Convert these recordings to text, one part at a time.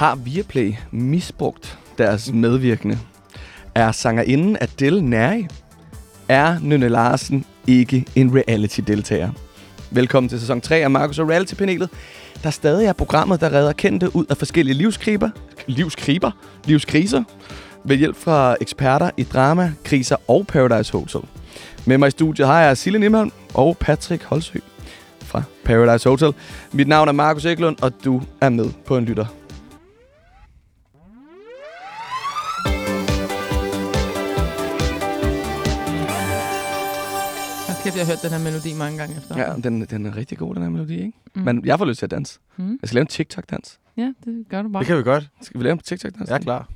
Har Viaplay misbrugt deres medvirkende? Er sangerinden Adele Neri? Er Nynne Larsen ikke en reality-deltager? Velkommen til sæson 3 af Markus og Reality-panelet, der stadig er programmet, der redder kendte ud af forskellige livskriber, livskriber, livskriser, ved hjælp fra eksperter i drama, kriser og Paradise Hotel. Med mig i studiet har jeg Sille Nimholm og Patrick Holsø fra Paradise Hotel. Mit navn er Markus Eklund, og du er med på en lytter. Kæft, jeg har hørt den her melodi mange gange efter. Ja, den, den er rigtig god, den her melodi, ikke? Mm. Men jeg får lyst til at danse. Mm. Jeg skal lave en TikTok-dans. Ja, det gør du bare. Det kan vi godt. Skal vi lave en TikTok-dans? Jeg er klar.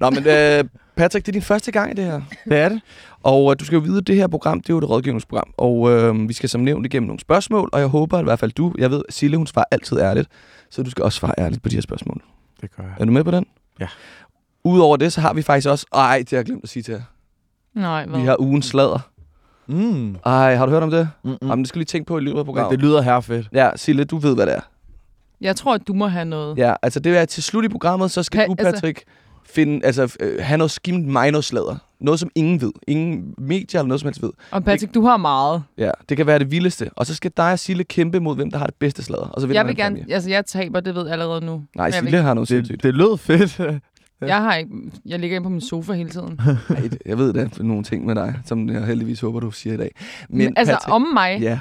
Nå, men øh, Patrick, det er din første gang i det her. Det er det. Og øh, du skal jo vide, at det her program, det er jo et rådgivningsprogram. Og øh, vi skal som nævnt igennem nogle spørgsmål, og jeg håber at i hvert fald du, jeg ved, Sille, hun svarer altid ærligt, så du skal også svare ærligt på de her spørgsmål. Det gør jeg. Er du med på den? Ja. Udover det, så har vi faktisk også... Ej, det har jeg glemt at sige til jer. Nej, hvad? Vi har ugens sladder. Mm. Ej, har du hørt om det? Mm. Mm. Jamen, det skal lige tænke på i løbet af programmet. det lyder her fedt. Ja, Sille, du ved, hvad det er. Jeg tror, at du må have noget. Ja, altså det er til slut i programmet, så skal Pa- du, altså- Patrick, finde, altså, øh, have noget skimt mig noget som ingen ved. Ingen medier eller noget som helst ved. Og Patrick, du har meget. Ja, det kan være det vildeste. Og så skal dig og Sille kæmpe mod, hvem der har det bedste sladder. Og så vinder Jeg vil gerne... præmie. Altså, jeg taber, det ved jeg allerede nu. Nej, jeg vil Sille har noget Det, det lød fedt. Ja. Jeg har ikke... Jeg ligger inde på min sofa hele tiden. Nej, det- jeg ved, der er nogle ting med dig, som jeg heldigvis håber, du siger i dag. Men, altså, Patrick- om mig. Ja.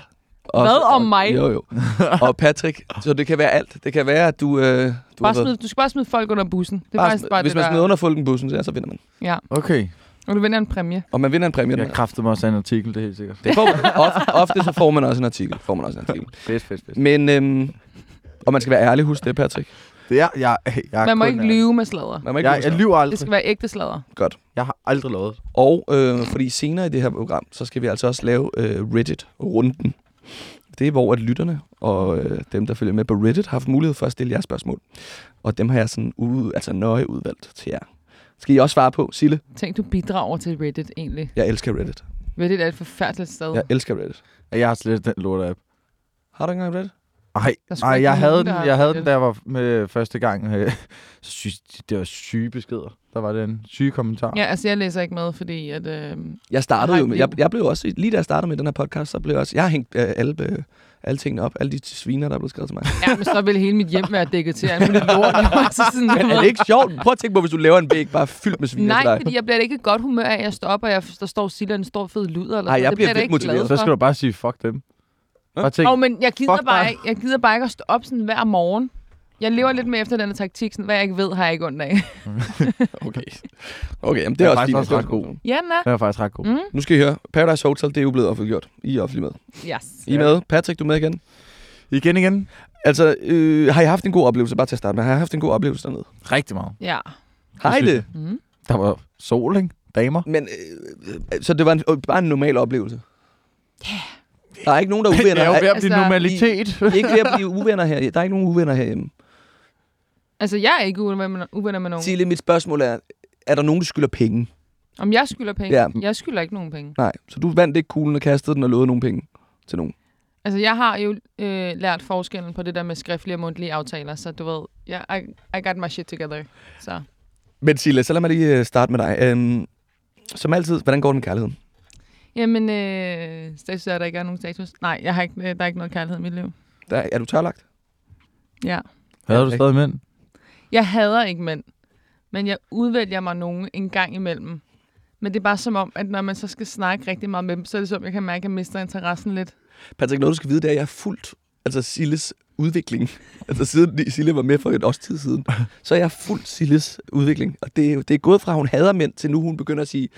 Hvad om mig? Jo, jo. Og Patrick, så det kan være alt. Det kan være, at du... Øh, du Bare smid, du skal bare smide folk under bussen. Det er bare, faktisk bare hvis det, man der... smider under folken bussen, så, ja, så vinder man. Ja, Okay. og du vinder en præmie. Og man vinder en præmie. Jeg kræfter mig også af en artikel, det er helt sikkert. Det får man. Ofte, ofte så får man også en artikel. Får man også en artikel. Fedt, fedt, fedt. Men, øhm, og man skal være ærlig, husk det, Patrick. Det er, jeg, jeg, jeg Man må ikke lyve med sladder. Man må ikke Jeg, lyve jeg sådan. lyver Det aldrig. skal være ægte sladder. Godt. Jeg har aldrig lovet. Og øh, fordi senere i det her program, så skal vi altså også lave øh, Reddit-runden. Det er, hvor at lytterne og øh, dem, der følger med på Reddit, har haft mulighed for at stille jeres spørgsmål. Og dem har jeg sådan ude, altså nøje udvalgt til jer. Skal I også svare på, Sille? Tænk, du bidrager til Reddit egentlig. Jeg elsker Reddit. Reddit er et forfærdeligt sted. Jeg elsker Reddit. Jeg har slet den lort app. Har du ikke engang Reddit? Ej, Der sgu ej ikke jeg, havde den, jeg havde den, da jeg var med første gang. øh, Så synes det var syge beskeder. Der var den syge kommentar. Ja, altså jeg læser ikke med, fordi at... Øh, Jeg startede jo med, jeg, jeg blev også, lige da jeg startede med den her podcast, så blev jeg også, jeg har hængt øh, alle, øh, alle tingene op, alle de sviner, der er blevet skrevet til mig. ja, men så vil hele mit hjem være dækket til. alt muligt lort. altså sådan, Men er det ikke sjovt? Prøv at tænke på, hvis du laver en væg bare fyldt med sviner til Nej, dig. fordi jeg bliver ikke i godt humør af, at jeg står op, og jeg, der står Silla en stor fed luder. Eller Ej, sådan. jeg det bliver jeg da vildt ikke motiveret. Så skal du bare sige, fuck dem. Hå? Bare tænk, Åh, men jeg gider, bare ikke, jeg gider bare ikke at stå op sådan hver morgen. Jeg lever lidt mere efter den her taktik, sådan, hvad jeg ikke ved, har jeg ikke ondt af. Okay. Okay, jamen det er, er også faktisk fint. også ret god. ja, den er. den er faktisk ret god. Mm. Nu skal I høre. Paradise Hotel, det er jo blevet offentliggjort. I er offentlig med. Yes. I er med. Patrick, du er med igen. Igen, igen. Altså, øh, har I haft en god oplevelse? Bare til at starte med. Har I haft en god oplevelse dernede? Rigtig meget. Ja. Har I det? Mm. Der var sol, ikke? Damer. Men, øh, øh, så det var en, øh, bare en normal oplevelse? Ja. Der er ikke nogen, der er uvenner. Det er jo ved at blive Altså, normalitet. I er ikke ved at blive uvenner her. Der er ikke nogen uvenner herhjemme. Altså, jeg er ikke uvenner med, uvenner med nogen. Sille, mit spørgsmål er, er der nogen, der skylder penge? Om jeg skylder penge? Ja. Jeg skylder ikke nogen penge. Nej. Så du vandt ikke kuglen og kastede den og lovede nogle penge til nogen? Altså, jeg har jo øh, lært forskellen på det der med skriftlige og mundtlige aftaler, så du ved, ja, I, I got my shit together. Så. Men Sille, så lad mig lige øh, starte med dig. Øhm, som altid, hvordan går det med kærligheden? Jamen, øh, status er, at der ikke er nogen status. Nej, jeg har ikke, øh, der er ikke noget kærlighed i mit liv. Der, er du tørlagt? Ja. Havde du stadig mænd? Jeg hader ikke mænd, men jeg udvælger mig nogen en gang imellem. Men det er bare som om, at når man så skal snakke rigtig meget med dem, så er det som, om, jeg kan mærke, at jeg mister interessen lidt. Patrick, noget du skal vide, det er, at jeg har fulgt altså Silles udvikling. altså siden Sille var med for et års tid siden, så er jeg fuldt Silles udvikling. Og det, er det er gået fra, at hun hader mænd, til nu hun begynder at sige,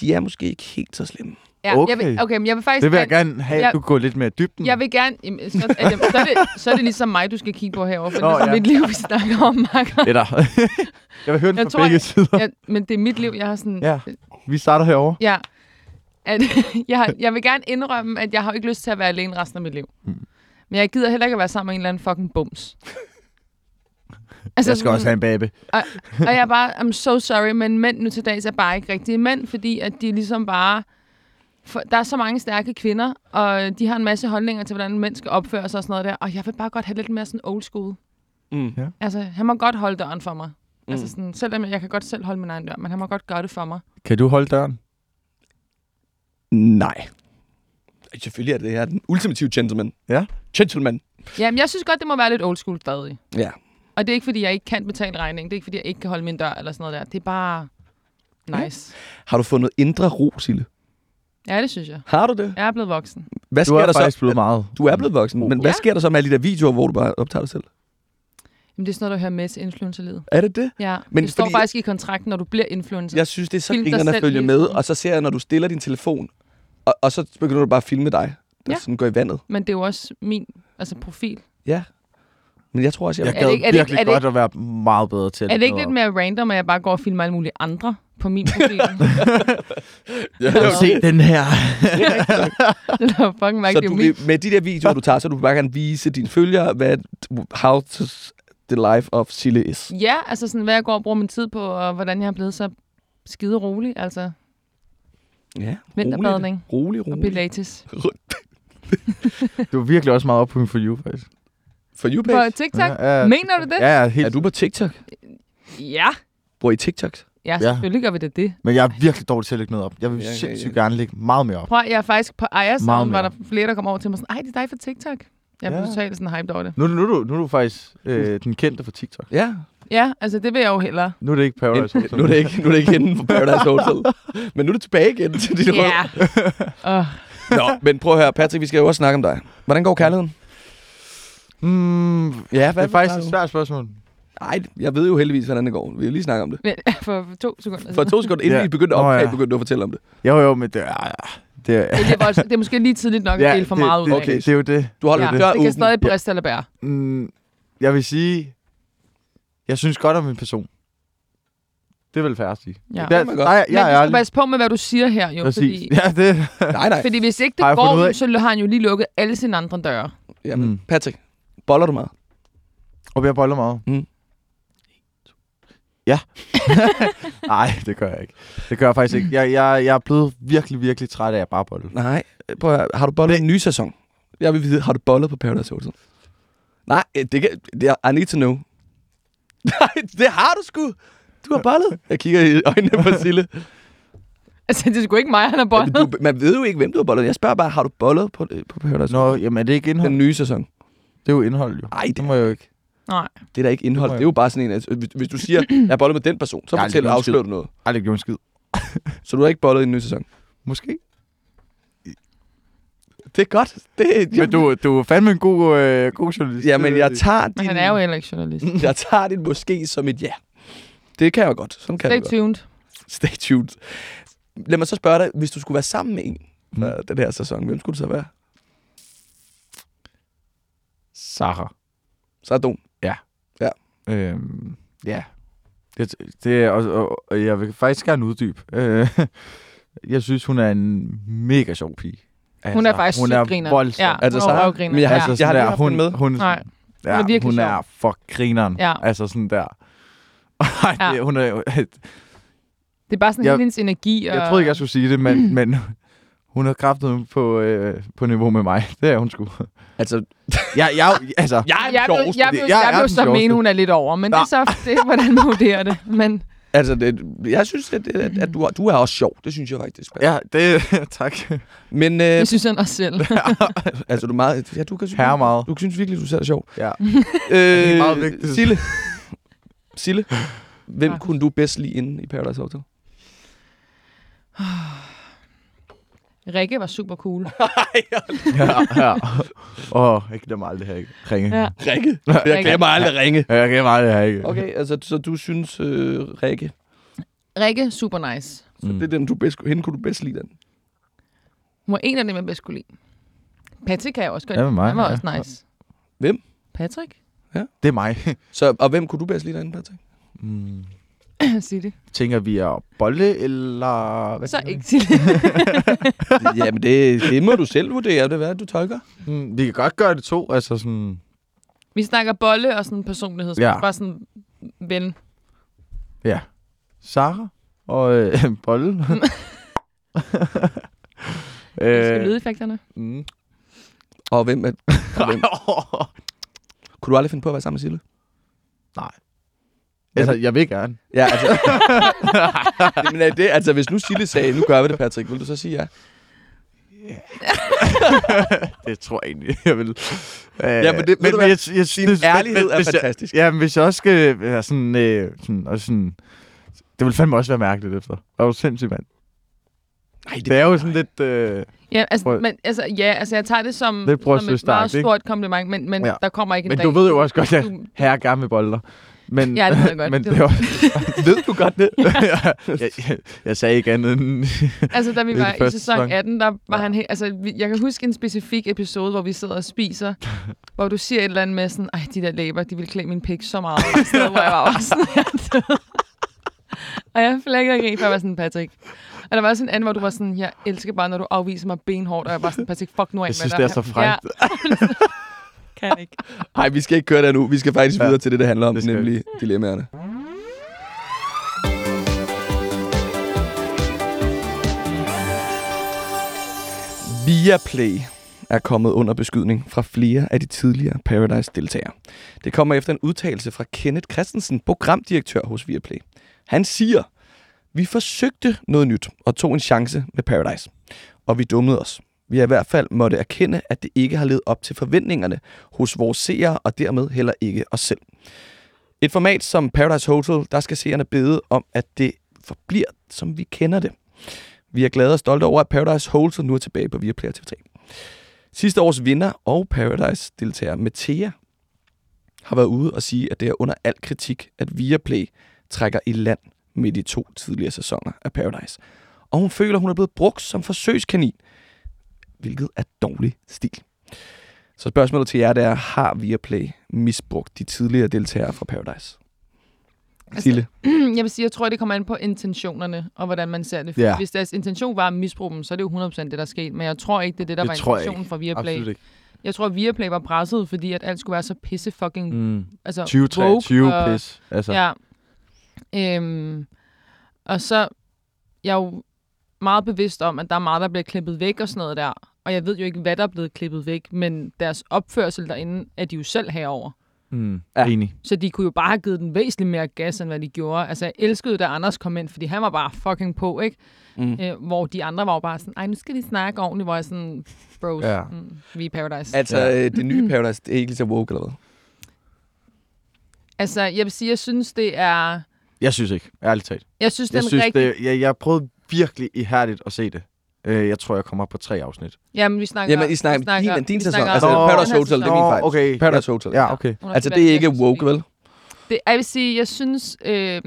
de er måske ikke helt så slemme. Ja, Okay. Jeg vil, okay, men jeg vil faktisk Det vil jeg gerne have, Jeg- at du går lidt mere i dybden. Jeg vil gerne... Jamen, så, er det, så, er det, så er det ligesom mig, du skal kigge på herovre, for Nå, det er ja. mit liv, vi snakker om, Marker. Eller, jeg vil høre den Jeg fra tror, begge jeg- sider. Ja, men det er mit liv, jeg har sådan... Ja. Vi starter herovre. Ja. At, jeg, har, jeg vil gerne indrømme, at jeg har ikke lyst til at være alene resten af mit liv. Mm. Men jeg gider heller ikke at være sammen med en eller anden fucking bums. Altså, Jeg skal også have en baby. og jeg er bare, I'm so sorry, men mænd nu til dags er bare ikke rigtige mænd, fordi at de ligesom bare... For, der er så mange stærke kvinder, og de har en masse holdninger til, hvordan mænd skal opføre sig og sådan noget der. Og jeg vil bare godt have lidt mere sådan old school. Mm. Altså, han må godt holde døren for mig. Mm. Altså sådan, selvom jeg kan godt selv holde min egen dør, men han må godt gøre det for mig. Kan du holde døren? Nej. Selvfølgelig er det her den ultimative gentleman. Ja. Gentleman. Jamen, jeg synes godt, det må være lidt old school stadig. Ja. Og det er ikke, fordi jeg ikke kan betale regningen. Det er ikke, fordi jeg ikke kan holde min dør eller sådan noget der. Det er bare nice. Har du fundet indre ro, Sille? Ja, det synes jeg. Har du det? Jeg er blevet voksen. Hvad Du sker er der faktisk så? blevet meget. Du er blevet voksen, men hvad Ja. sker der så med alle de der videoer, hvor du bare optager dig selv? Jamen, det er sådan noget, der hører med til influencerlivet. Er det det? Ja, Men det står fordi- faktisk i kontrakten, når du bliver influencer. Jeg synes, det er så grinerne at følge med, og så ser jeg, når du stiller din telefon, og, og så begynder du bare at filme dig, der Ja. sådan går i vandet. Men det er jo også min altså, profil. Ja. Men jeg tror også, jeg... Jeg Er det gad ikke- er det virkelig er det godt at være meget bedre til Er det ikke lidt mere random, at jeg bare går og filmer alle mulige andre på min profil? Ja. Se den her. det er fucking så mærkeligt. du, Det er jo vil- med de der videoer, du tager, så du bare gerne vise dine følgere, hvad, how to, the life of Sille is. Ja, altså sådan, hvad jeg går og bruger min tid på, og hvordan jeg er blevet så skide rolig. Altså, Ja, vinterbadning Rolig, og rolig. pilates. Du er virkelig også meget op på min For You, faktisk. For you, På? TikTok? Ja, ja. Mener du det? Ja, ja, helt. Er du på TikTok? Ja. Bruger I TikToks? Ja, Ja. selvfølgelig gør vi det det. Men jeg er virkelig dårlig til at lægge noget op. Jeg vil Ja, ja, sindssygt ja. gerne lægge meget mere op. Prøv, jeg er faktisk på Ejersound, var der flere, der kom over til mig sådan, ej, det er dig fra TikTok. Jeg blev Ja. totalt sådan hyped over det. Nu, nu, er du, nu er du faktisk øh, den kendte for TikTok. Ja. Ja, altså det vil jeg jo hellere. Nu er det ikke Paradise Hotel. nu, er det ikke, nu er det ikke hende på Paradise Hotel. Men nu er det tilbage igen til dit Ja. Åh, Nå, men prøv at høre, Patrick, vi skal jo også snakke om dig. Hvordan går kærligheden? Mm, Ja, det er faktisk et svært spørgsmål. Nej, jeg ved jo heldigvis, hvordan det går. Vi vil lige snakke om det. men, for to sekunder For to sekunder, inden Ja. vi begyndte at optage, ja. begyndte du at fortælle om det. Jo, jo, men det er... Det er, Det, er, også, det er måske lige tidligt nok at dele for det, meget ud det, af. det, det, er jo det. Du holder ja, ja, det, det kan stadig briste eller bære. Mm, jeg vil sige... Jeg synes godt om min person. Det er vel fair at sige. Ja. Det er, nej, Men jeg du er skal passe på med, hvad du siger her, jo. Præcis. Fordi, Ja, det... Nej, nej. fordi hvis ikke det jeg går, så har han jo lige lukket alle sine andre døre. Jamen, Mm. Patrick, boller du meget? Og jeg boller meget. Mm. Ja. Nej, det gør jeg ikke. Det gør jeg faktisk ikke. Jeg, jeg, jeg er blevet virkelig, virkelig træt af at bare bolle. Nej. Prøv at, har du bollet i en ny sæson? Jeg vil vide, har du bollet på Paradise Hotel? Nej, øh, det kan... Det er, I need to know. Nej, det har du sgu. Du har bollet. Jeg kigger i øjnene på Sille. Altså, det er sgu ikke mig, han har bollet. du, man ved jo ikke, hvem du har bollet. Jeg spørger bare, har du bollet på, på Paradise Nå, Hotel? jamen er det ikke indhold? Den nye sæson. Det er jo indhold, jo. Ej, det, Det må jeg jo ikke. Nej. det er da ikke indhold. Det, jeg- er jo bare sådan en... Altså, hvis, hvis du siger, jeg har bollet med den person, så fortæller aldrig afslører du noget. Ej, det gjorde en skid. Så du har ikke bollet i den nye sæson? Måske. Det er godt. Det, Men du, du er fandme en god, øh, god journalist. Jamen, jeg tager Men din, han er jo heller ikke journalist. jeg tager din måske som et ja. Det kan jeg godt. Sådan kan Stay jeg godt. tuned. Stay tuned. Lad mig så spørge dig, hvis du skulle være sammen med en Mm. fra den her sæson, hvem skulle det så være? Sarah. Så er Don. Øhm, ja. Det, det er, og, og, og jeg vil faktisk gerne uddybe. Øh, jeg synes, hun er en mega sjov pige. Altså, Hun er faktisk hun er griner. voldsom. Ja, Altså, hun er så- røvgriner. men jeg har- ja. Altså, jeg har der, haft hun, hende med. hun, Nej. ja, Hun er virkelig hun sjov. er for grineren. Ja. Altså sådan der. Ej, Ja. det, hun er, jo- Det er bare sådan Jeg- hele hendes energi. Og... jeg troede ikke, jeg skulle sige det, men, men hun har kraftet på, øh, på niveau med mig. Det er hun sgu. Altså, Jeg, jeg, altså, jeg er Jeg, jeg, vil, Jeg jeg, er jeg vil den så mene, hun er lidt over, men det er så det, er, hvordan man vurderer det. Men Altså, det, jeg synes, at, at, at du, er- du er også sjov. Det synes jeg faktisk. ja, det, tak. Men øh, det synes han også selv. altså, du er meget... Ja, du kan synes, Herre meget. Du synes virkelig, du selv er sjov. Ja. Øh, er meget vigtigt. Sille. Sille. Hvem Ja. kunne du bedst lide inde i Paradise Hotel? Rikke var super cool. ja, ja. Åh, oh, jeg glemmer aldrig her. Ringe. Ja. Rikke. Jeg Rikke. glemmer aldrig Ringe. Ja, jeg glemmer aldrig her. Ikke? Okay, altså, så du synes øh, Rikke, Rikke, super nice. så det er den, du bedst, hende kunne du bedst lide den? Hun var en af dem, jeg bedst kunne lide. Patrick kan jeg også godt Ja, med mig, Han var ja. også nice. Hvem? Patrick? Det er mig. Så, og hvem kunne du bedst lide derinde, Patrick? Mm. Det. Tænker vi er bolle, eller... Hvad Så vi? ikke det. Jamen, det, det må du selv vurdere. Det er, hvad du tolker. Mm, vi kan godt gøre det to, altså sådan... Vi snakker bolle og sådan personlighed. Ja. Bare sådan ven. Ja. Sara og øh, bolle. Øh. Skal lydeffekterne. mm. Og hvem, er, og hvem? kunne du aldrig finde på at være sammen med Sille? Altså, jeg vil gerne. Ja, altså... men er det, altså, hvis nu Sille sagde, nu gør vi det, Patrick, vil du så sige ja? Det tror jeg egentlig, jeg vil. Øh, Ja, men det- ved du hvad? jeg, jeg, synes, ærlighed er hvis jeg- fantastisk. Ja, men hvis jeg også skal være sådan, øh, sådan, og sådan... Det vil fandme også være mærkeligt efter. Det er jo sindssygt, mand. Nej, Det er jo sådan lidt... Øh, Ja, altså, Prøv- men, altså, ja, altså jeg tager det som, Lidt som et meget ikke? stort kompliment, men, men Ja. der kommer ikke en men dag. du ved jo også godt, at herre gerne med bolder. Men, Ja, det ved jeg godt. men Det også, ved du godt det? jeg, jeg, jeg, sagde ikke andet end... Altså, da vi var i sæson sæson. 18, der var Ja. han helt... Altså, jeg kan huske en specifik episode, hvor vi sidder og spiser, hvor du siger et eller andet med sådan, ej, de der læber, de ville klæde min pik så meget. Og noget, hvor jeg var bare sådan, jeg er død. Og jeg flækkede grin, for jeg var sådan, Patrick. Og der var også en anden, hvor du var sådan, jeg elsker bare, når du afviser mig benhårdt, og jeg var sådan, Patrick, fuck nu af Jeg med synes, dig. det er så frækt. Ja. Kan ikke. Nej, vi skal ikke køre der nu. Vi skal faktisk Ja. videre til det, det handler om, Det skal vi. nemlig dilemmaerne. Viaplay er kommet under beskydning fra flere af de tidligere Paradise-deltagere. Det kommer efter en udtalelse fra Kenneth Christensen, programdirektør hos Viaplay. Han siger, vi forsøgte noget nyt og tog en chance med Paradise. Og vi dummede os. Vi har i hvert fald måtte erkende, at det ikke har levet op til forventningerne hos vores seere, og dermed heller ikke os selv. Et format som Paradise Hotel, der skal seerne bede om, at det forbliver, som vi kender det. Vi er glade og stolte over, at Paradise Hotel nu er tilbage på Viaplay og TV3. Sidste års vinder og Paradise-deltager Metea har været ude og sige, at det er under al kritik, at Viaplay trækker i land med de to tidligere sæsoner af Paradise. Og hun føler, at hun er blevet brugt som forsøgskanin, hvilket er dårlig stil. Så spørgsmålet til jer det er, har Viaplay misbrugt de tidligere deltagere fra Paradise? Altså, Sille? Jeg vil sige, jeg tror, det kommer an på intentionerne, og hvordan man ser det. For Ja. Hvis deres intention var at misbruge dem, så er det jo 100% det, der er sket. Men jeg tror ikke, det er det, der Det var intentionen for Viaplay. Absolut ikke. Jeg tror, at Viaplay var presset, fordi at alt skulle være så pisse fucking... Mm. Altså, 2023 woke, og- pis. Altså, Ja. Øhm, og så jeg er jo meget bevidst om, at der er meget, der bliver klippet væk og sådan noget der. Og jeg ved jo ikke, hvad der er blevet klippet væk, men deres opførsel derinde er de jo selv herover. Mm. Ja. Enig. Så de kunne jo bare have givet den væsentligt mere gas, end hvad de gjorde. Altså, jeg elskede, da Anders kom ind, fordi han var bare fucking på, ikke? Mm. Øh, hvor de andre var jo bare sådan, ej, nu skal de snakke ordentligt, hvor jeg sådan, bros, Ja. mm, vi er Paradise. Altså, Ja. ja. det nye Paradise, det er ikke lige så woke, eller hvad? Altså, jeg vil sige, jeg synes, det er... Jeg synes ikke, ærligt talt. Jeg synes, Jeg den synes, rigtig... det, jeg, jeg prøvede virkelig ihærdigt at se det. Øh, jeg tror, jeg kommer på tre afsnit. Jamen, vi snakker... Jamen, I snakker, vi din, din vi sæson, snakker- altså Nå, Paradise Hotel, det er min fejl. okay. Paradise Hotel. Ja, okay. Altså, det er ikke woke, vel? Det, jeg vil sige, jeg synes, øh,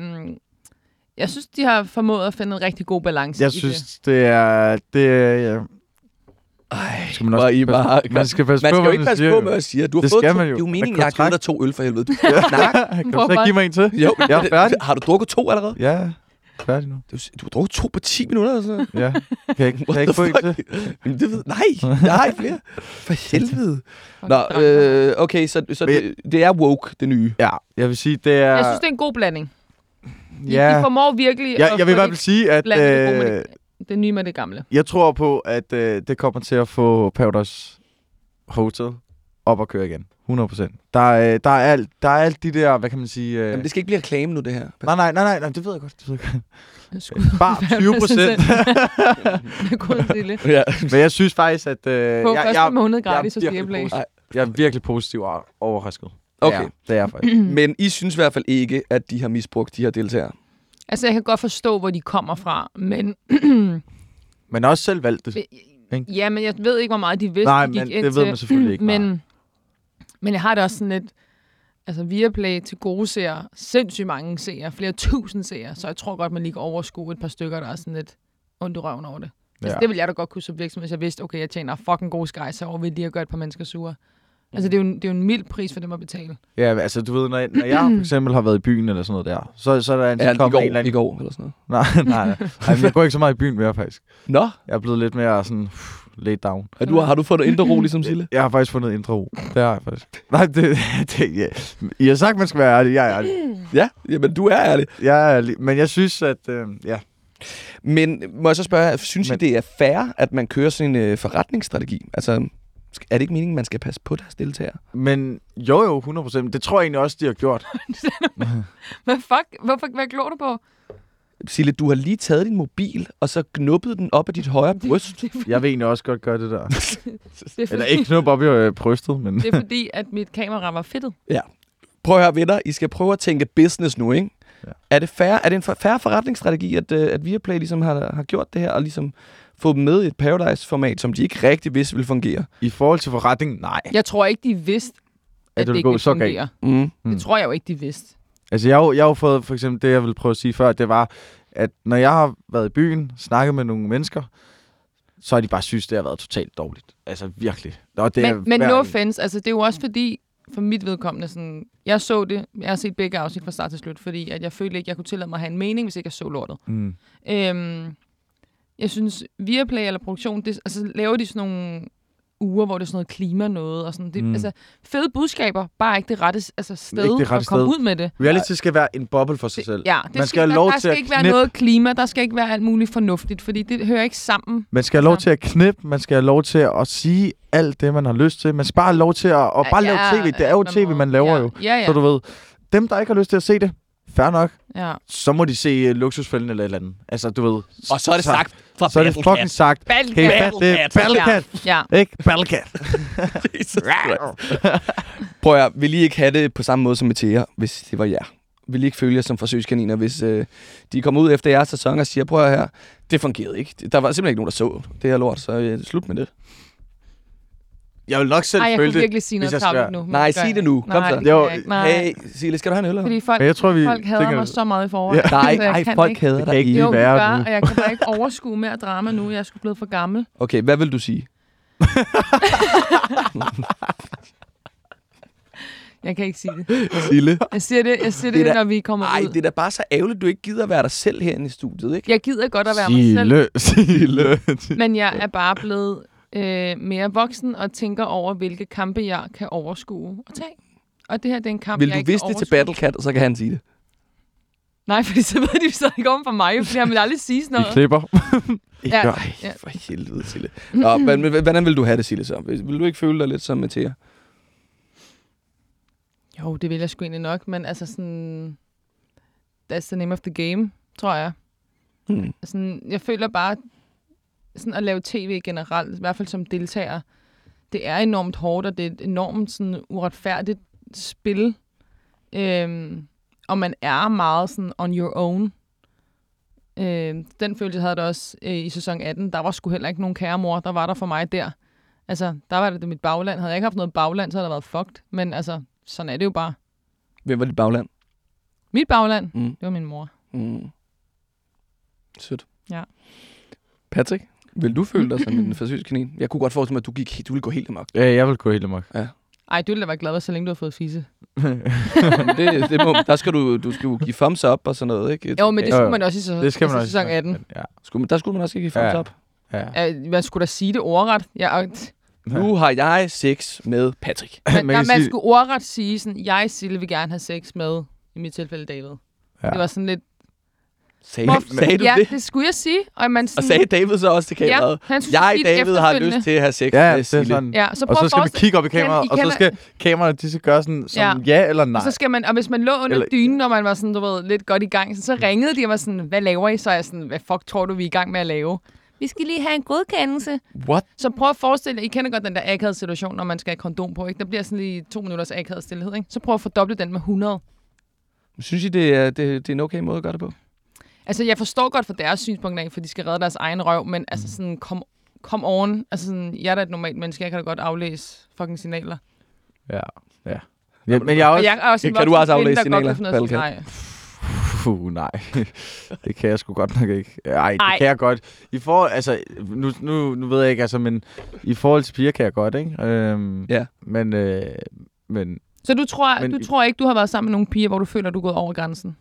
jeg synes, de har formået at finde en rigtig god balance Jeg i synes, det er... Det er ja. Ej, Skal man også I passe bare... på- man skal passe man på, skal jo hvad ikke man passe siger. på med at sige, du har Det fået skal to, man jo. Det er jo meningen, jeg har givet dig to øl for helvede. Du snakke. kan du så ikke give mig en til? Jo, Jeg er færdig. Har du drukket to allerede? Ja, færdig nu. Du, du har drukket to på 10 minutter, eller sådan. Ja. Kan jeg ikke, kan jeg ikke få en til? Jamen, det ved, nej, jeg har ikke flere. For helvede. Nå, øh, okay, så, så det, det er woke, det nye. Ja, jeg vil sige, det er... Jeg synes, det er en god blanding. De, ja, de formår virkelig jeg, at jeg vil i hvert fald sige, at det øh, det, det nye med det gamle. jeg tror på, at øh, det kommer til at få Paradise Hotel op at køre igen. 100%. Der er, øh, der er, alt, der er alt de der, hvad kan man sige... Øh, Jamen, det skal ikke blive reklame nu, det her. nej, nej, nej, nej, nej, det ved jeg godt. Det ved jeg godt. Skud. Bare 20 procent. Ja. Men jeg synes faktisk, at... Øh, På jeg, første jeg, måned gratis hos positiv. jeg er virkelig positiv og overrasket. Okay. Ja, det er jeg faktisk. Men I synes i hvert fald ikke, at de har misbrugt de her deltagere. Altså, jeg kan godt forstå, hvor de kommer fra, men... Men også selv valgt det. Ikke? ja, men jeg ved ikke, hvor meget de vidste, Nej, de gik men ind det ved man selvfølgelig ikke. Men, men jeg har det også sådan lidt... Altså, Viaplay til gode seere, sindssygt mange seere, flere tusind seere, så jeg tror godt, man lige kan overskue et par stykker, der er sådan lidt ondt i røven over det. Ja. Altså, Ja. det vil jeg da godt kunne som virksomhed, hvis jeg vidste, okay, jeg tjener fucking gode skejs over ved lige at gøre et par mennesker sure. Altså, det er, jo, en- det er jo en mild pris for dem at betale. Ja, altså du ved, når jeg, når jeg for eksempel har været i byen eller sådan noget der, så, så er der en, Ja, så i kommer går, en eller anden... i går, eller sådan Nej, nej, nej. Ej, jeg går ikke så meget i byen mere, faktisk. noget. Nå, Jeg er blevet lidt mere sådan pff, laid down. er du, har du fundet indre ro, ligesom Sille? Jeg har faktisk fundet indre ro. Det har jeg faktisk. Nej, det, det ja. I har sagt, man skal være ærlig. Jeg er ærlig. Ja, jamen du er ærlig. Jeg er ærlig. Men jeg synes, at... Øh, ja. Men må jeg så spørge, synes I, Men- det er fair, at man kører sin øh, forretningsstrategi? Altså, er det ikke meningen, man skal passe på deres deltagere? Men jo, jo, 100%. Det tror jeg egentlig også, de har gjort. Hvad fuck? Hvorfor, hvad glor du på? Sille, du har lige taget din mobil, og så knuppet den op af dit højre bryst. Jeg vil egentlig også godt gøre det der. det, er Eller fordi, ikke knup op i øh, brystet, men... det er fordi, at mit kamera var fedtet. Prøv at høre, venner. I skal prøve at tænke business nu, ikke? Ja. Er det fair, er det en fair forretningsstrategi, at, øh, at Viaplay ligesom har, har gjort det her, og ligesom få dem med i et Paradise-format, som de ikke rigtig vidste ville fungere? I forhold til forretning, nej. Jeg tror ikke, de vidste, At at det det ville ikke gå ville så galt. fungere. Mm. Mm. Det tror jeg jo ikke, de vidste. Altså, jeg har, jeg har jo fået, for eksempel det, jeg ville prøve at sige før, det var, at når jeg har været i byen, snakket med nogle mennesker, så har de bare synes, det har været totalt dårligt. Altså, virkelig. Og det er Men, men no offense, altså det er jo også fordi, for mit vedkommende, sådan, jeg så det, jeg har set begge afsnit fra start til slut, fordi at jeg følte ikke, jeg kunne tillade mig at have en mening, hvis ikke jeg så lortet. Mm. Øhm, jeg synes, Viaplay eller produktion, det, altså, laver de sådan nogle uger, hvor det er sådan noget klima noget, og sådan, det, Mm. altså, fede budskaber, bare ikke det rette altså, sted Ikke det rette at komme sted. ud med det. Reality skal være en boble for sig selv. Ja, det Man skal have lov der, der til at skal ikke være knippe. noget klima, der skal ikke være alt muligt fornuftigt, fordi det hører ikke sammen. Man skal have lov Ja. til at knippe, man skal have lov til at sige alt det, man har lyst til. Man skal bare have lov til at og bare lave tv. Det er jo tv, man laver ja, jo. Ja, ja. Så du ved, dem, der ikke har lyst til at se det, fair nok, ja. så må de se uh, luksusfælden eller et eller andet. Altså, du ved. Og så er det sagt fra Så er det fucking sagt. Battle Hey, Cat. fat, det er Battlecat. Ja. Ikke? Christ. Prøv at høre, vil I ikke have det på samme måde som med Thea, hvis det var jer? Vil I ikke følge jer som forsøgskaniner, hvis øh, de kommer ud efter jeres sæson og siger, prøv her, det fungerede ikke. Der var simpelthen ikke nogen, der så det her lort, så øh, slut med det. Jeg vil nok selv Ej, jeg føle det. virkelig sige noget tavligt nu. Nej, sig det nu. Kom Nej, så. det Jo. Nej. Hey, Sille, skal du have en øl? Fordi folk, jeg tror, vi folk hader tænker- mig så meget i forvejen. Ja. Nej, ej, kan folk ikke. hader dig kan ikke. Jo, være gør, og jeg kan bare ikke overskue mere drama nu. Jeg er sgu blevet for gammel. Okay, hvad vil du sige? Jeg kan ikke sige det. Sille? Jeg siger det, jeg siger Det det, da- når vi kommer Ej, ud. det er da bare så ærgerligt, du ikke gider at være dig selv herinde i studiet, ikke? Jeg gider godt at være mig selv, Sille, Sille. men jeg er bare blevet øh, mere voksen og tænker over, hvilke kampe jeg kan overskue og tage. Og det her, det er en kamp, Vil jeg du vise kan det til. Battlecat, og så kan han sige det? Nej, fordi så ved de så ikke om for mig, fordi jeg vil aldrig sige sådan Vi noget. klipper. Ja, gør. Ej, ja. for helvede, Sille. Nå, men, hvordan vil du have det, Sille, så? Vil vil du ikke føle dig lidt som Mathia? Jo, det vil jeg sgu egentlig nok, men altså sådan... That's the name of the game, tror jeg. Hmm. Sådan, jeg føler bare, sådan at lave tv generelt, i hvert fald som deltager, det er enormt hårdt, og det er et enormt sådan, uretfærdigt spil. Øhm, og man er meget sådan on your own. Øhm, den følelse havde jeg også øh, i sæson 18. Der var sgu heller ikke nogen kære mor, der var der for mig der. Altså, der var det, det mit bagland. Havde jeg ikke haft noget bagland, så havde der været fucked. Men altså, sådan er det jo bare. Hvem var dit bagland? Mit bagland, Mm. det var min mor. Mm. Sødt. Ja. Patrick, vil du føle dig som en forsøgskanin? Jeg kunne godt forestille mig, at du, gik, du ville gå helt amok. Ja, jeg vil gå helt amok. Ej, du ville da være glad, så længe du har fået fisse. Men det, det må, der skal du, du skal jo give thumbs up og sådan noget, ikke? Jo, men det skulle man også i så, Det skal man også. sæson 18. Ja. Skulle, der skulle man også give thumbs Ja. up. ja. Ja, man skulle da sige det ordret. Ja, og, Nu har jeg sex med Patrick. man, Man man, kan man sige- skulle ordret sige sådan, jeg, Sille, vil gerne have sex med, i mit tilfælde, David. Ja. Ja. Det var sådan lidt... Sagde, Hvorfor- sagde du ja, det? det skulle jeg sige. Og, man Og sådan, sagde David så også til kameraet? ja, han skulle jeg, David, har lyst til at have sex Ja, med det Sille. sådan. Ja, så Og så skal vi forestille- kigge op i kameraet, I og så skal kameraet, de skal gøre sådan, som ja, Ja. eller nej. Og, så skal man, og hvis man lå under Eller- dynen, når man var sådan, du ved, lidt godt i gang, så, så ringede de og var sådan, hvad laver I? Så er jeg sådan, hvad fuck tror du, vi er i gang med at lave? Vi skal lige have en godkendelse. What? Så prøv at forestille jer, I kender godt den der akavede situation, når man skal have kondom på, ikke? Der bliver sådan lige to minutters akavet stillhed, ikke? Så prøv at fordoble den med 100. Synes I, det er, det, det er en okay måde at gøre det på? Altså, jeg forstår godt for deres synspunkt af, for de skal redde deres egen røv, men altså sådan, kom, kom oven. Altså sådan, jeg er da et normalt menneske, jeg kan da godt aflæse fucking signaler. Ja, ja. ja men jeg er Og også... jeg er også Kan du også aflæse godt signaler, finde noget-? Nej. Puh, nej. det kan jeg sgu godt nok ikke. Ej, det Ej. kan jeg godt. I forhold, altså, nu, nu, nu ved jeg ikke, altså, men i forhold til piger kan jeg godt, ikke? Øhm, Ja. Men, øh, men Så du tror, Men- du tror ikke, du har været sammen med nogle piger, hvor du føler, du er gået over grænsen?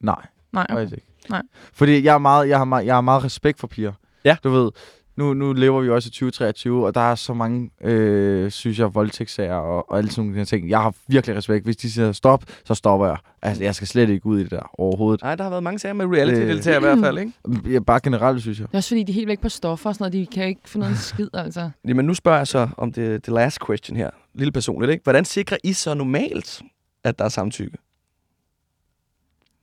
nej, Nej, okay. okay. faktisk ikke. Nej. Fordi jeg, er meget, jeg, har meget, jeg har meget respekt for piger. Ja. Du ved, nu, nu lever vi også i 2023, og der er så mange, øh, synes jeg, voldtægtssager og, og alle sådan nogle ting. Jeg har virkelig respekt. Hvis de siger stop, så stopper jeg. Altså, jeg skal slet ikke ud i det der overhovedet. Nej, der har været mange sager med reality-deltagere i hvert fald, ikke? Ja, bare generelt, synes jeg. Det er også fordi, de er helt væk på stoffer og sådan noget. De kan ikke få noget skid, altså. Jamen, nu spørger jeg så om det, det last question her. Lille personligt, ikke? Hvordan sikrer I så normalt, at der er samtykke?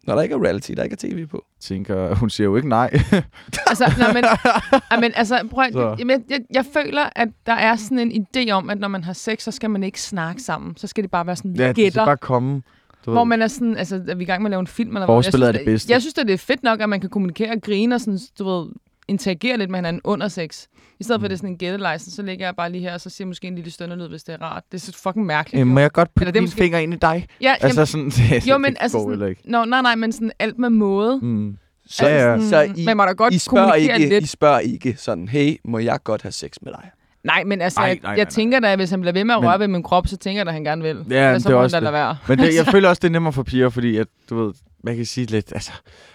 Når der ikke er reality, der ikke er tv på. Tænker, hun siger jo ikke nej. altså, nej, men, men, altså, prøv, Så. jamen, jeg, jeg føler, at der er sådan en idé om, at når man har sex, så skal man ikke snakke sammen. Så skal det bare være sådan, ja, ja, det skal gætter. bare komme. Du Hvor man er sådan, altså, er vi i gang med at lave en film? Eller hvad? Jeg er synes, det bedste. Jeg synes, at det er fedt nok, at man kan kommunikere og grine og sådan, du ved, interagere lidt med hinanden under sex. I stedet Mm. for, at det er sådan en gættelejsen, så ligger jeg bare lige her, og så siger jeg måske en lille stønnerlyd, hvis det er rart. Det er så fucking mærkeligt. Øh, må jeg godt putte det min måske- finger ind i dig? ja, Altså sådan, det, jo, det men altså sådan, ikke. no, nej, nej, men sådan alt med måde. Mm. Så, Ja, ja. så I, man må da godt I, spørger ikke, lidt. I spørger ikke sådan, hey, må jeg godt have sex med dig? Nej, men altså, Nej, jeg, nej, nej, jeg tænker da, at hvis han bliver ved med at Men- røre ved min krop, så tænker jeg da, at han gerne vil. Ja, så det er også lade være. Men det, jeg føler også, det er nemmere for piger, fordi at, du ved, man kan sige lidt, altså,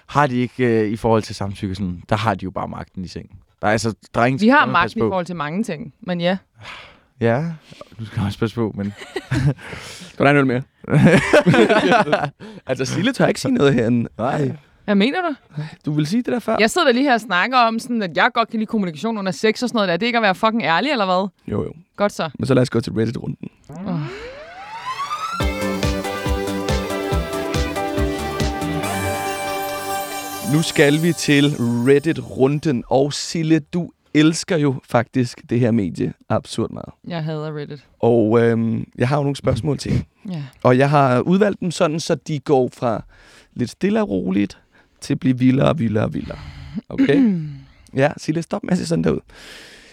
har de ikke øh, i forhold til samtykke, sådan, der har de jo bare magten i sengen. Der er altså, drenge Vi har magten i forhold til mange ting, men ja. Ja, du skal også passe på, men... Skal der en øl mere? altså, Sille tør ikke sige noget herinde. Nej. Hvad mener du? Du vil sige det der før? Jeg sidder da lige her og snakker om, sådan, at jeg godt kan lide kommunikation under sex og sådan noget. Der. Det er ikke at være fucking ærlig, eller hvad? Jo, jo. Godt så. Men så lad os gå til Reddit-runden. Oh. Nu skal vi til Reddit-runden. Og Sille, du elsker jo faktisk det her medie absurd meget. Jeg hader Reddit. Og øhm, jeg har jo nogle spørgsmål til. Ja. Og jeg har udvalgt dem sådan, så de går fra lidt stille og roligt til at blive vildere og vildere og vildere. Okay? ja, Sille, stop med at se sådan derud.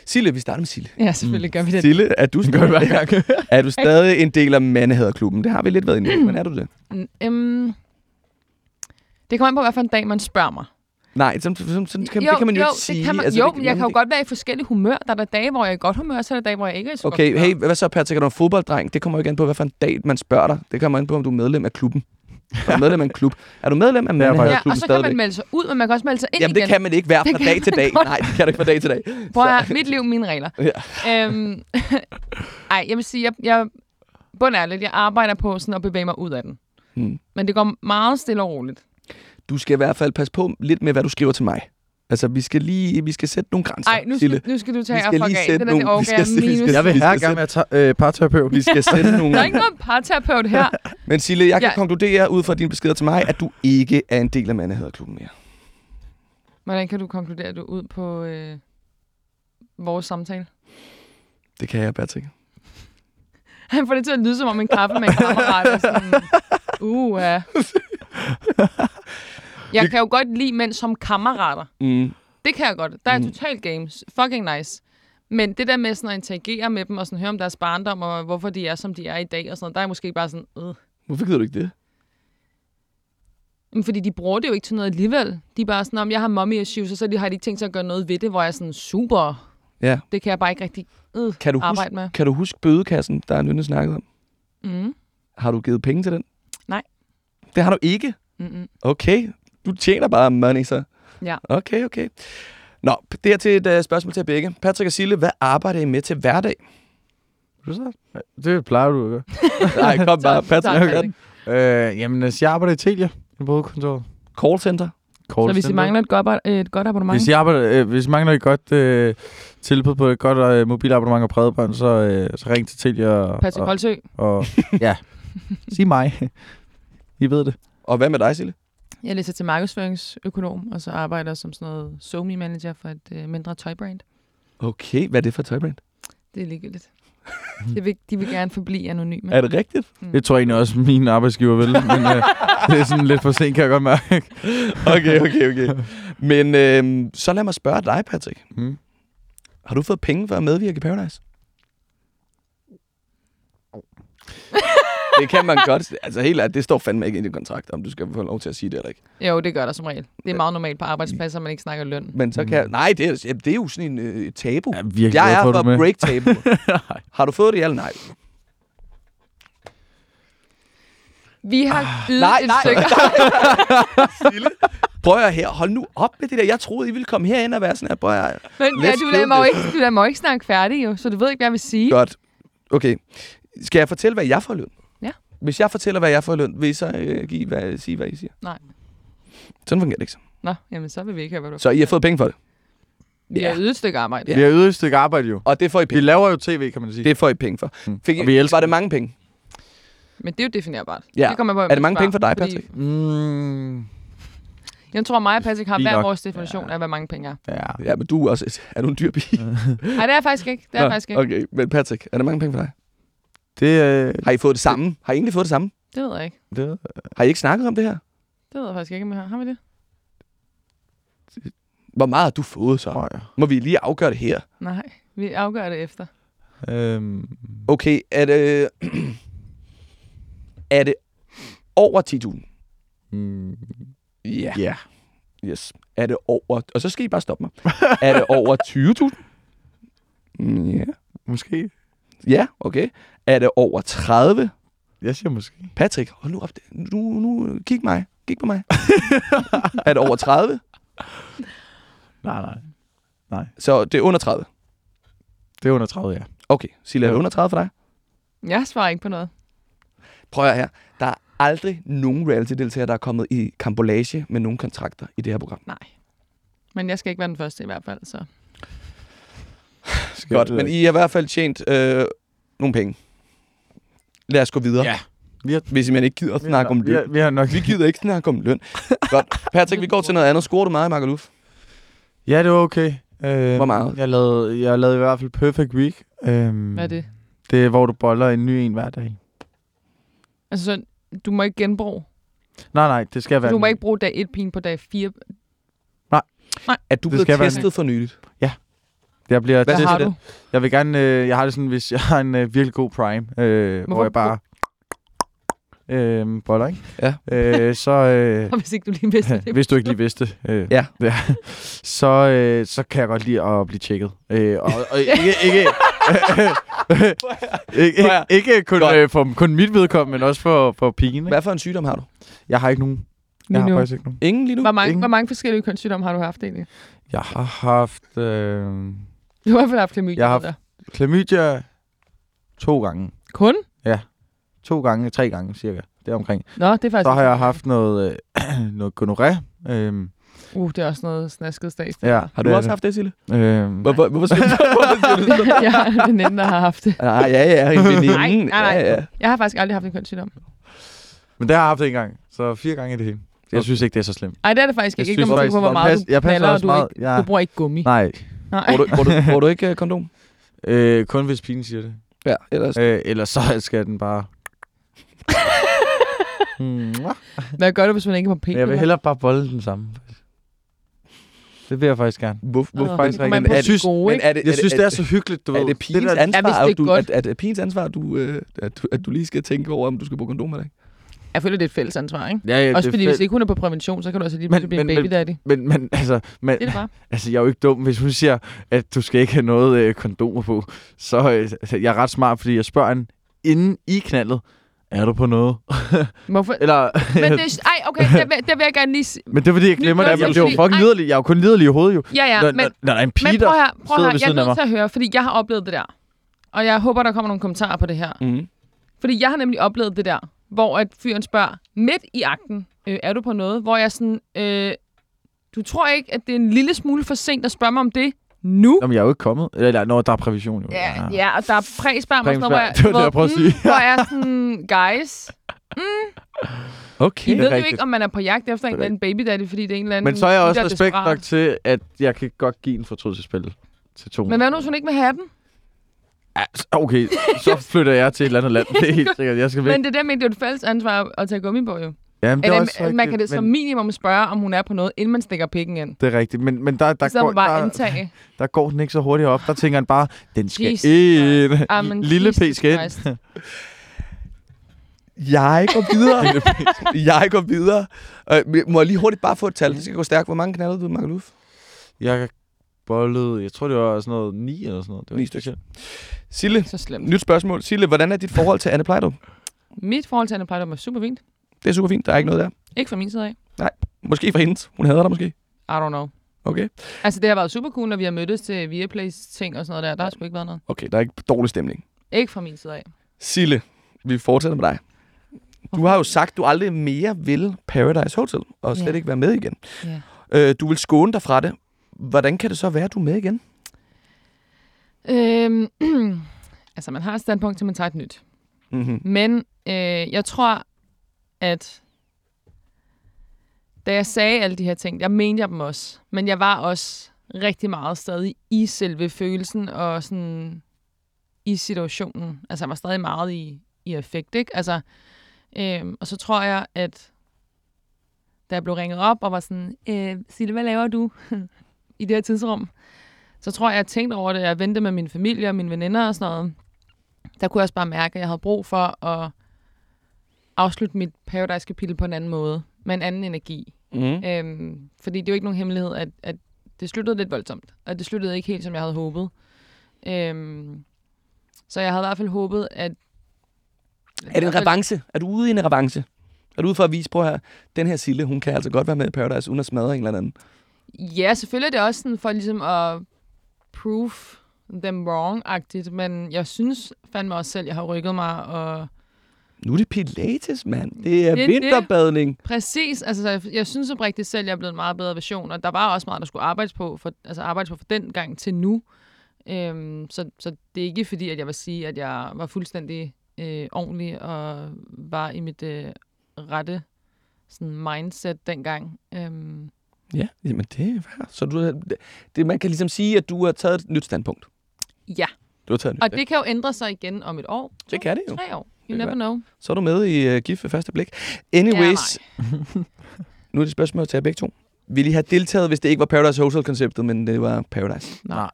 Sille, vi starter med Sille. ja, selvfølgelig gør vi det. Sille, er du, Gør hver stadig, gang. er du stadig en del af mandehaderklubben? Det har vi lidt været inde i, men er du det? Mm, øhm, det kommer an på, hvad for en dag man spørger mig. Nej, sådan, sådan, sådan kan, det kan man jo, jo, ikke sige. Det kan man, altså, jo, det, jeg kan jo godt være i forskellige humør. Der er der dage, hvor jeg er i godt humør, så er der dage, hvor jeg ikke er i så Okay, godt hey, hvad så, Patrick? Er du en fodbolddreng? Det kommer jo ikke an på, hvad for en dag man spørger dig. Det kommer an på, om du er medlem af klubben. Er du medlem af en klub? Er du medlem af Det jeg Ja, mandehaderklubben og så kan stadigvæk? man melde sig ud, men man kan også melde sig ind Jamen, det igen. kan man ikke være Det fra dag til dag. godt. Nej, det kan du ikke fra dag til dag. Prøv at mit liv, mine regler. Ja. Øhm, ej, jeg vil sige, jeg, jeg bund ærligt, jeg arbejder på sådan at bevæge mig ud af den. Hmm. Men det går meget stille og roligt. Du skal i hvert fald passe på lidt med, hvad du skriver til mig. Altså, vi skal lige vi skal sætte nogle grænser. Ej, nu skal, nu skal du Vi tage og skal fuck lige af. sætte Det der, det nogle- vi overgår skal vi skal- minus. Jeg vil Vi skal her gerne være øh, parterapeut. Vi skal sende nogle... Der er ikke noget parterapeut her. Men Sille, jeg kan Ja. konkludere ud fra dine beskeder til mig, at du ikke er en del af mandehaderklubben mere. Hvordan kan du konkludere, er ud på øh, vores samtale? Det kan jeg, Patrick. Han får det til at lyde som om en kaffe med en kammerat. og Sådan, uh, ja. Jeg kan jo godt lide mænd som kammerater. Mm. Det kan jeg godt. Der er Mm. totalt games. Fucking nice. Men det der med sådan at interagere med dem og sådan høre om deres barndom og hvorfor de er, som de er i dag og sådan noget, der er måske bare sådan, øh. Hvorfor gider du ikke det? Men fordi de bruger det jo ikke til noget alligevel. De er bare sådan, om jeg har mommy issues, og så har de ikke tænkt sig at gøre noget ved det, hvor jeg er sådan, super. Ja. Det kan jeg bare ikke rigtig øh, Kan du, arbejde huske, med. kan du huske bødekassen, der er Nynne snakket om? Mm. Har du givet penge til den? Nej. Det har du ikke? Mm-mm. Okay. Du tjener bare money, så. Ja. Okay, okay. Nå, det er til et uh, spørgsmål til jer begge. Patrick og Sille, hvad arbejder I med til hverdag? Du så? Det plejer du at gøre. Nej, kom bare. Patrick, den. Patrick. Øh, jamen, altså, jeg arbejder i Telia, i hovedkontoret. Call center. Så hvis I mangler et godt, et godt abonnement, Hvis I, arbejder, øh, hvis I mangler et godt øh, tilbud på et godt øh, mobilabonnement og bredbånd, så, øh, så ring til Telia og, Patrick og, Holsø, og ja, sig mig. I ved det. Og hvad med dig, Sille? Jeg læser til markedsføringsøkonom, og så arbejder som sådan noget SoMe manager for et øh, mindre tøjbrand. Okay, hvad er det for et tøjbrand? Det er ligegyldigt. Det vil, de vil gerne forblive anonyme. Er det rigtigt? Det tror jeg egentlig også, min arbejdsgiver vil, men øh, det er sådan lidt for sent, kan jeg godt mærke. Okay, okay, okay. Men øh, så lad mig spørge dig, Patrick. Mm. Har du fået penge for at medvirke i Paradise? Det kan man godt. Altså helt ærligt, det står fandme ikke i din kontrakt, om du skal få lov til at sige det eller ikke. Jo, det gør der som regel. Det er meget normalt på arbejdspladser, at man ikke snakker løn. Men så kan Nej, det er, det er jo sådan en øh, tabu. Er virkelig Jeg er for, at at med. break tabu. Har du fået det, ja eller nej? Vi har ydet nej, et nej. stykke... Prøv at her, hold nu op med det der. Jeg troede, I ville komme herind og være sådan her. Prøv at Men ja, du lader mig ikke, du lader mig ikke snakke færdig, jo, så du ved ikke, hvad jeg vil sige. Godt. Okay. Skal jeg fortælle, hvad jeg får løn? Ja. Hvis jeg fortæller, hvad jeg får i løn, vil I så øh, give, hvad, sige, hvad I siger? Nej. Sådan fungerer det ikke så. Nå, jamen så vil vi ikke have, hvad du Så I har fået penge for det. Vi har ydet et stykke arbejde. Vi har ydet et stykke arbejde jo. Og det får I Vi penge. laver jo tv, kan man sige. Det får I penge for. Mm. Fik I, Og vi elsker var det mange penge? Men det er jo definerbart. Ja. Det kommer på, Er det mange penge for dig, Patrick? Mm, Jeg tror, mig og Patrick har Fint hver nok. vores definition af, hvad mange penge er. ja. Ja, men du er også et, er du en dyr pige? Nej, det er jeg faktisk ikke. Det er jeg faktisk ikke. Okay, men Patrick, er der mange penge for dig? Det, øh, Har I fået det samme? Har I egentlig fået det samme? Det ved jeg ikke. det, Har I ikke snakket om det her? Det ved jeg faktisk ikke, om jeg har. Har vi det? Hvor meget har du fået så? jeg. Må vi lige afgøre det her? Nej, vi afgør det efter. Øhm, Okay, er det... er det over 10.000? mm, Ja. ja. Yes. Er det over... Og så skal I bare stoppe mig. er det over 20.000? Mm, Ja. Måske. Ja, okay. Er det over 30? Jeg siger måske. Patrick, hold nu op. Nu, nu kig mig. Kig på mig. er det over 30? Nej, nej. Så det er under 30. Det er under 30, ja. Okay, Silla, er det under 30 for dig? Jeg svarer ikke på noget. Prøv her. Der er aldrig nogen reality-deltagere, der er kommet i kambolage med nogle kontrakter i det her program. Nej. Men jeg skal ikke være den første i hvert fald, så... Godt, men I har i hvert fald tjent øh, nogle penge. Lad os gå videre. Ja. Vi har, Hvis man ikke gider at snakke om vi har, løn. vi har nok... Vi gider ikke snakke om løn. Godt. Patrick, vi går til noget andet. Scorer du meget i Magaluf? Ja, det var okay. Øh, Hvor meget? Jeg lavede, jeg lavede i hvert fald Perfect Week. Øhm, Hvad er det? Det er, hvor du boller en ny en hver dag. Altså, så, du må ikke genbruge. Nej, nej, det skal være... Du må ikke bruge dag 1 pin på dag 4. Er du Det blevet testet for nyligt? Jeg bliver Hvad har til du? Jeg vil gerne... Øh, jeg har det sådan, hvis jeg har en øh, virkelig god prime, øh, hvor jeg bare... Øh, boller, ikke? Ja. Øh, så... Øh, Hvis ikke du lige vidste det. hvis du ikke lige vidste det. Øh, Ja. ja. Så, øh, så kan jeg godt lide at blive tjekket. Øh, og, og ikke, ikke, ikke, ikke, ikke kun, Godt. øh, for, kun mit vedkommende, men også for, for pigen. Ikke? Hvad for en sygdom har du? Jeg har ikke nogen. Jeg Lige har nu. faktisk ikke nogen. Ingen lige nu? Hvor mange, Ingen. hvor mange forskellige kønssygdomme har du haft egentlig? Jeg har haft øh, Du har i hvert fald haft klamydia. Jeg har ved klamydia to gange. Kun? To gange, tre gange cirka. Det er omkring. Nå, det er faktisk Så har jeg haft noget, øh, noget gonoré. Øhm, Uh, det er også noget snasket stats. ja, Har du det også det. haft det, Sille? Øhm, Hvorfor, hvorfor, siger du- hvorfor siger du sådan? jeg har en veninde, der har haft det. Nej, ja, ja, en veninde. Nej, nej, nej. Ja, ja. Jeg har faktisk aldrig haft en kønssygdom. men det har jeg haft en gang. Så fire gange i det hele. Jeg synes ikke, det er så slemt. Nej, det er det faktisk Jeg ikke. synes Ikke når man faktisk, tænker på, hvor meget du jeg passer knaller, og du, meget- ikke, ja. du bruger ikke gummi. Nej, Nej. Bruger du, bruger, du, bruger du ikke uh, kondom? øh, kun hvis pigen siger det. Ja, ellers. Øh, ellers så skal den bare... Mm, Hvad gør du, hvis man ikke har men penge? jeg vil hellere bare bolle den samme. Det vil jeg faktisk gerne. Hvor, hvor, Åh, faktisk det kommer rigtig- an på Jeg de synes- gode, men er det, Jeg synes, det er så hyggeligt, du er ved. det pigens ansvar, Ja, det er at du, at, at, at pigens ansvar, du, øh, at, du, at du lige skal tænke over, om du skal bruge kondom eller ikke? Jeg føler, det er et fælles ansvar, ikke? Ja, ja, Også det fordi, fedt. hvis ikke hun er på prævention, så kan du altså lige Men- blive en men- baby men- daddy. Men, men altså, men, Det er det bare. altså, jeg er jo ikke dum, hvis hun siger, at du skal ikke have noget øh, kondomer på. Så øh, altså, jeg er ret smart, fordi jeg spørger hende inden i knaldet, er du på noget? Hvorfor? Eller, Men det er, ej, okay, der, vil- der vil jeg gerne lige... men det er fordi, jeg glemmer det. bliver jo fordi- fucking ej. liderlig. Jeg er jo kun liderlig i hovedet jo. Ja, ja, når, men, når, der er en pige, men prøv her, prøv her. Jeg er nødt til at høre, fordi jeg har oplevet det der. Og jeg håber, der kommer nogle kommentarer på det her. Mm. Fordi jeg har nemlig oplevet det der, hvor at fyren spørger midt i akten, øh, er du på noget? Hvor jeg sådan, øh, du tror ikke, at det er en lille smule for sent at spørge mig om det nu? Jamen, jeg er jo ikke kommet. Eller, når der er prævision jo. Ja, ja, og der er sådan noget, hvor jeg. Det var det, hvor- jeg prøvede at mm, sige. hvor jeg er sådan, guys, Okay. jeg Det er ved jo rigtigt. ikke, om man er på jagt efter en er eller anden baby daddy, fordi det er en eller anden... Men så er jeg også respekt desperat. nok til, at jeg kan godt give en fortrydelsespil til to. Men hvad nu, hvis hun ikke vil have den? S- okay, så flytter jeg til et eller andet land. Det er helt sikkert. Jeg skal væk. Men det der med, det er et fælles ansvar at tage gummi på, jo. Jamen, det er Eller, også man rigtigt, kan det som men, minimum spørge, om hun er på noget, inden man stikker pikken ind. Det er rigtigt, men, men der, der, går, bare der, antage. der går den ikke så hurtigt op. Der tænker han bare, den skal Jesus ind. Amen, Lille P Jesus skal ind. Jeg går videre. jeg går videre. Øh, må jeg lige hurtigt bare få et tal? Det skal gå stærkt. Hvor mange knaldede du Magaluf? Jeg bollede, jeg tror det var sådan noget 9 eller sådan noget. Det var Ni ikke stykker. specielt. Sille, Så slemt. nyt spørgsmål. Sille, hvordan er dit forhold til Anne Plejdrup? Mit forhold til Anne Plejdom er super fint. Det er super fint. Der er ikke noget der. Ikke fra min side af. Nej. Måske for hende. Hun hader dig måske. I don't know. Okay. Altså, det har været super cool, når vi har mødtes til Viaplays ting og sådan noget der. Der har sgu ikke været noget. Okay, der er ikke dårlig stemning. Ikke fra min side af. Sille, vi fortsætter med dig. Du har jo sagt, du aldrig mere vil Paradise Hotel, og slet Ja. ikke være med igen. Ja. Øh, du vil skåne dig fra det. Hvordan kan det så være, at du er med igen? Øhm, altså, man har et standpunkt til, man tager et nyt. Mm-hmm. Men øh, jeg tror, at da jeg sagde alle de her ting, jeg mente jeg dem også. Men jeg var også rigtig meget stadig i selve følelsen og sådan i situationen. Altså, jeg var stadig meget i, i effekt, ikke? Altså, øhm, og så tror jeg, at da jeg blev ringet op og var sådan, øh, Sille, hvad laver du i det her tidsrum? Så tror jeg, jeg tænkte over det. Jeg ventede med min familie og mine veninder og sådan noget. Der kunne jeg også bare mærke, at jeg havde brug for at afslutte mit Paradise-kapitel på en anden måde. Med en anden energi. Mm. Øhm, fordi det er jo ikke nogen hemmelighed, at, at det sluttede lidt voldsomt. Og det sluttede ikke helt, som jeg havde håbet. Øhm, så jeg havde i hvert fald håbet, at... Er det en revanche? Er du ude i en revanche? Er du ude for at vise på her, den her Sille, hun kan altså godt være med i Paradise, uden at smadre en eller anden? Ja, selvfølgelig er det også sådan for ligesom at prove them wrong-agtigt, men jeg synes fandme også selv, jeg har rykket mig, og Nu er det pilates, mand. Det er Det er vinterbadning. præcis, altså jeg, jeg synes oprigtigt selv, jeg er blevet en meget bedre version, og der var også meget, der skulle arbejdes på, for, altså arbejdes på fra den gang til nu. Øhm, så, så det er ikke fordi, at jeg vil sige, at jeg var fuldstændig øh, ordentlig og var i mit øh, rette sådan mindset dengang. Øhm, Ja, jamen det er. Så du, det, man kan ligesom sige, at du har taget et nyt standpunkt. ja, Du har taget et nyt og det kan jo ændre sig igen om et år. Det kan det jo. Tre år. Det You never know. Så er du med i uh, Gift ved første blik. Anyways, nu er det spørgsmål til jer begge to. Ville I have deltaget, hvis det ikke var Paradise Hotel-konceptet, men det var Paradise? Nej.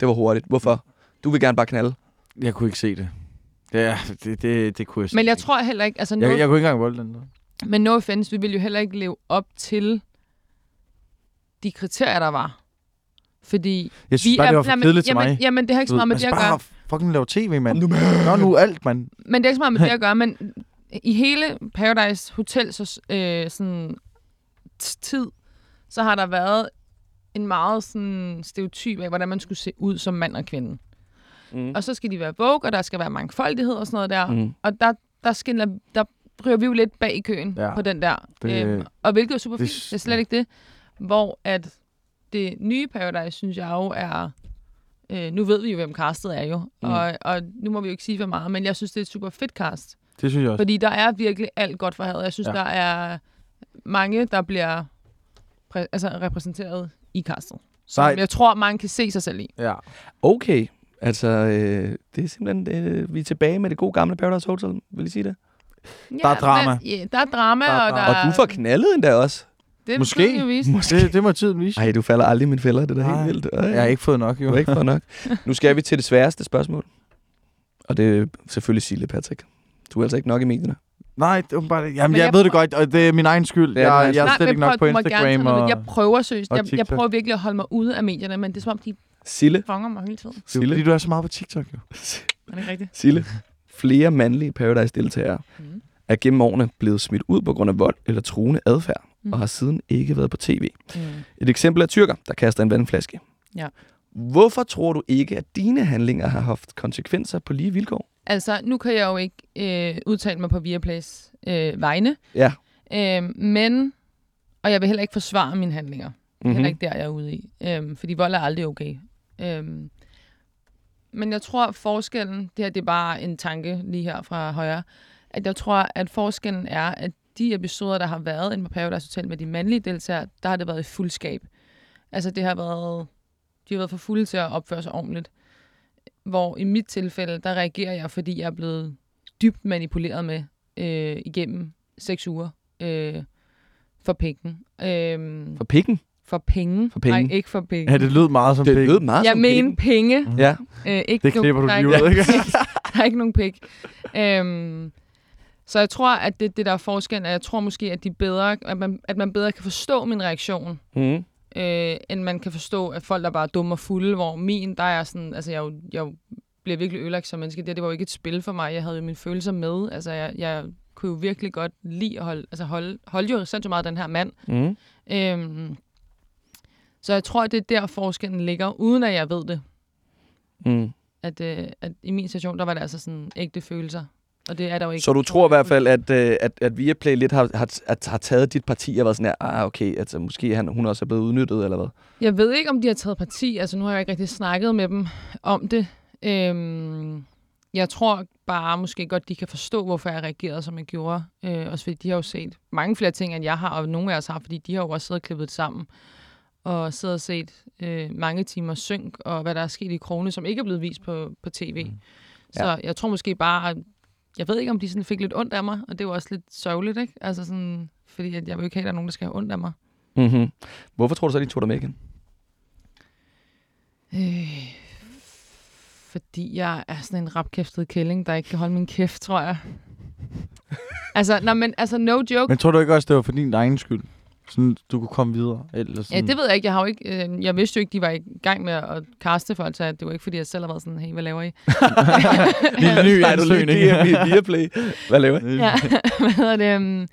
Det var hurtigt. Hvorfor? Du vil gerne bare knalde. Jeg kunne ikke se det. Det, er- det, det, det kunne jeg Men jeg simpelthen tror heller ikke, altså ikke. no, Jeg, jeg kunne ikke engang volde den. der. men no offense, vi ville jo heller ikke leve op til de kriterier, der var. Fordi Jeg synes bare, det var for jamen, kedeligt til jamen, mig. Jamen, det har ikke så meget med man det at gøre. bare fucking lave tv, mand. Gør nu alt, mand. Men det er ikke så meget med det at gøre, men i hele Paradise Hotel så, øh, sådan, tid, så har der været en meget sådan, stereotyp af, hvordan man skulle se ud som mand og kvinde. Mm. Og så skal de være vogue, og der skal være mangfoldighed og sådan noget der. Mm. Og der, der, skinner, der ryger vi jo lidt bag i køen Ja. ja. på den der. Det- øhm, og hvilket er super det- fint. Det er slet ikke det. Hvor at det nye Paradise, synes jeg jo er... Øh, nu ved vi jo, hvem castet er jo. Mm. Og, og nu må vi jo ikke sige for meget, men jeg synes, det er et super fedt cast. Det synes jeg også. Fordi der er virkelig alt godt for havet. Jeg synes, Ja. der er mange, der bliver præ- altså, repræsenteret i castet. Som jeg tror, mange kan se sig selv i. Ja. Okay. Altså, øh, det er simpelthen, øh, vi er tilbage med det gode gamle Paradise Hotel. Vil I sige det? Ja, Der er drama. Men, ja, der er drama, Der er og drama. der Og du får knaldet endda også. Det Måske. jo vise. Det, det må tiden vise. Ej, du falder aldrig i mine fælder. Det er da Nej. helt vildt. Ej. Jeg har ikke fået nok, jo. Du har ikke fået nok. Nu skal vi til det sværeste spørgsmål. Og det er selvfølgelig Sille, Patrick. Du er altså ikke nok i medierne. Nej, det var bare. Jamen, Men jeg, jeg ved det godt, og det er min egen skyld. Det er jeg, jeg er Nej, slet ikke nok på Instagram. Og, Jeg prøver seriøst. Jeg, jeg prøver virkelig at holde mig ude af medierne, men det er som om, de Sille, fanger mig hele tiden. det er Sille, fordi, du er så meget på TikTok, jo. Er det ikke rigtigt? Sille. Flere mandlige Paradise-deltagere Mm. er gennem årene blevet smidt ud på grund af vold eller truende adfærd, Mm. og har siden ikke været på tv. Mm. Et eksempel er tyrker, der kaster en vandflaske. Ja. Hvorfor tror du ikke, at dine handlinger har haft konsekvenser på lige vilkår? Altså, nu kan jeg jo ikke øh, udtale mig på Viaplays øh, vegne, Ja. øh, men, og jeg vil heller ikke forsvare mine handlinger. Det er Mm-hmm. heller ikke der, jeg er ude i. Øhm, fordi vold er aldrig okay. Øhm, men jeg tror, forskellen, det her det er bare en tanke lige her fra højre, at jeg tror, at forskellen er, at de episoder, der har været inde på Paradise Hotel med de mandlige deltagere, der har det været i fuldskab. Altså det har været, de har været for fulde til at opføre sig ordentligt. Hvor i mit tilfælde, der reagerer jeg, fordi jeg er blevet dybt manipuleret med øh, igennem seks uger øh, for penge. Øh, For pikken? for penge. For penge. Nej, ikke for penge. Ja, det lød meget som Det pik. lød meget jeg som mener pikken. penge. Ja. Øh, ikke Det klipper du lige ikke- ud, ikke? der er ikke nogen pik. Øhm, så jeg tror, at det, det der er forskellen, at jeg tror måske, at, de bedre, at, man, at man bedre kan forstå min reaktion, Mm. øh, end man kan forstå, at folk der bare er dumme og fulde, hvor min, der er sådan, altså jeg, jeg er bliver virkelig ødelagt som menneske. Det, det var jo ikke et spil for mig. Jeg havde jo mine følelser med. Altså jeg, jeg kunne jo virkelig godt lide at holde, altså holde, holde jo sindssygt meget den her mand. Mm. Øhm, så jeg tror, det er der forskellen ligger, uden at jeg ved det. Mm. At, øh, at i min situation, der var det altså sådan ægte følelser. Og det er der jo ikke. Så du tror i hvert fald, at, øh, at, at Viaplay lidt har, har, har taget dit parti og været sådan her, ah, okay, altså måske han, hun også er blevet udnyttet, eller hvad? Jeg ved ikke, om de har taget parti. Altså, nu har jeg ikke rigtig snakket med dem om det. Øhm, jeg tror bare måske godt, de kan forstå, hvorfor jeg reagerede, som jeg gjorde. Øh, også fordi de har jo set mange flere ting, end jeg har, og nogle af os har, fordi de har jo også siddet og klippet det sammen. Og siddet og set øh, mange timer synk, og hvad der er sket i krone, som ikke er blevet vist på, på tv. Mm. Så Ja. jeg tror måske bare, at jeg ved ikke, om de sådan fik lidt ondt af mig, og det jo også lidt sørgeligt, ikke? Altså sådan, fordi at jeg vil ikke have, at der er nogen, der skal have ondt af mig. Mm-hmm. Hvorfor tror du så, de tog dig med igen? Øh, fordi jeg er sådan en rapkæftet kælling, der ikke kan holde min kæft, tror jeg. altså, nej, men, altså, no joke. Men tror du ikke også, det var for din egen skyld? Sådan, du kunne komme videre? Eller Ja, sådan. det ved jeg ikke. Jeg, har jo ikke, øh, jeg vidste jo ikke, de var i gang med at kaste folk, så det var ikke, fordi jeg selv har været sådan, hey, hvad laver I? Lille ny ansøgning. DM i Viaplay. Hvad laver I? ja, hvad hedder det? Um,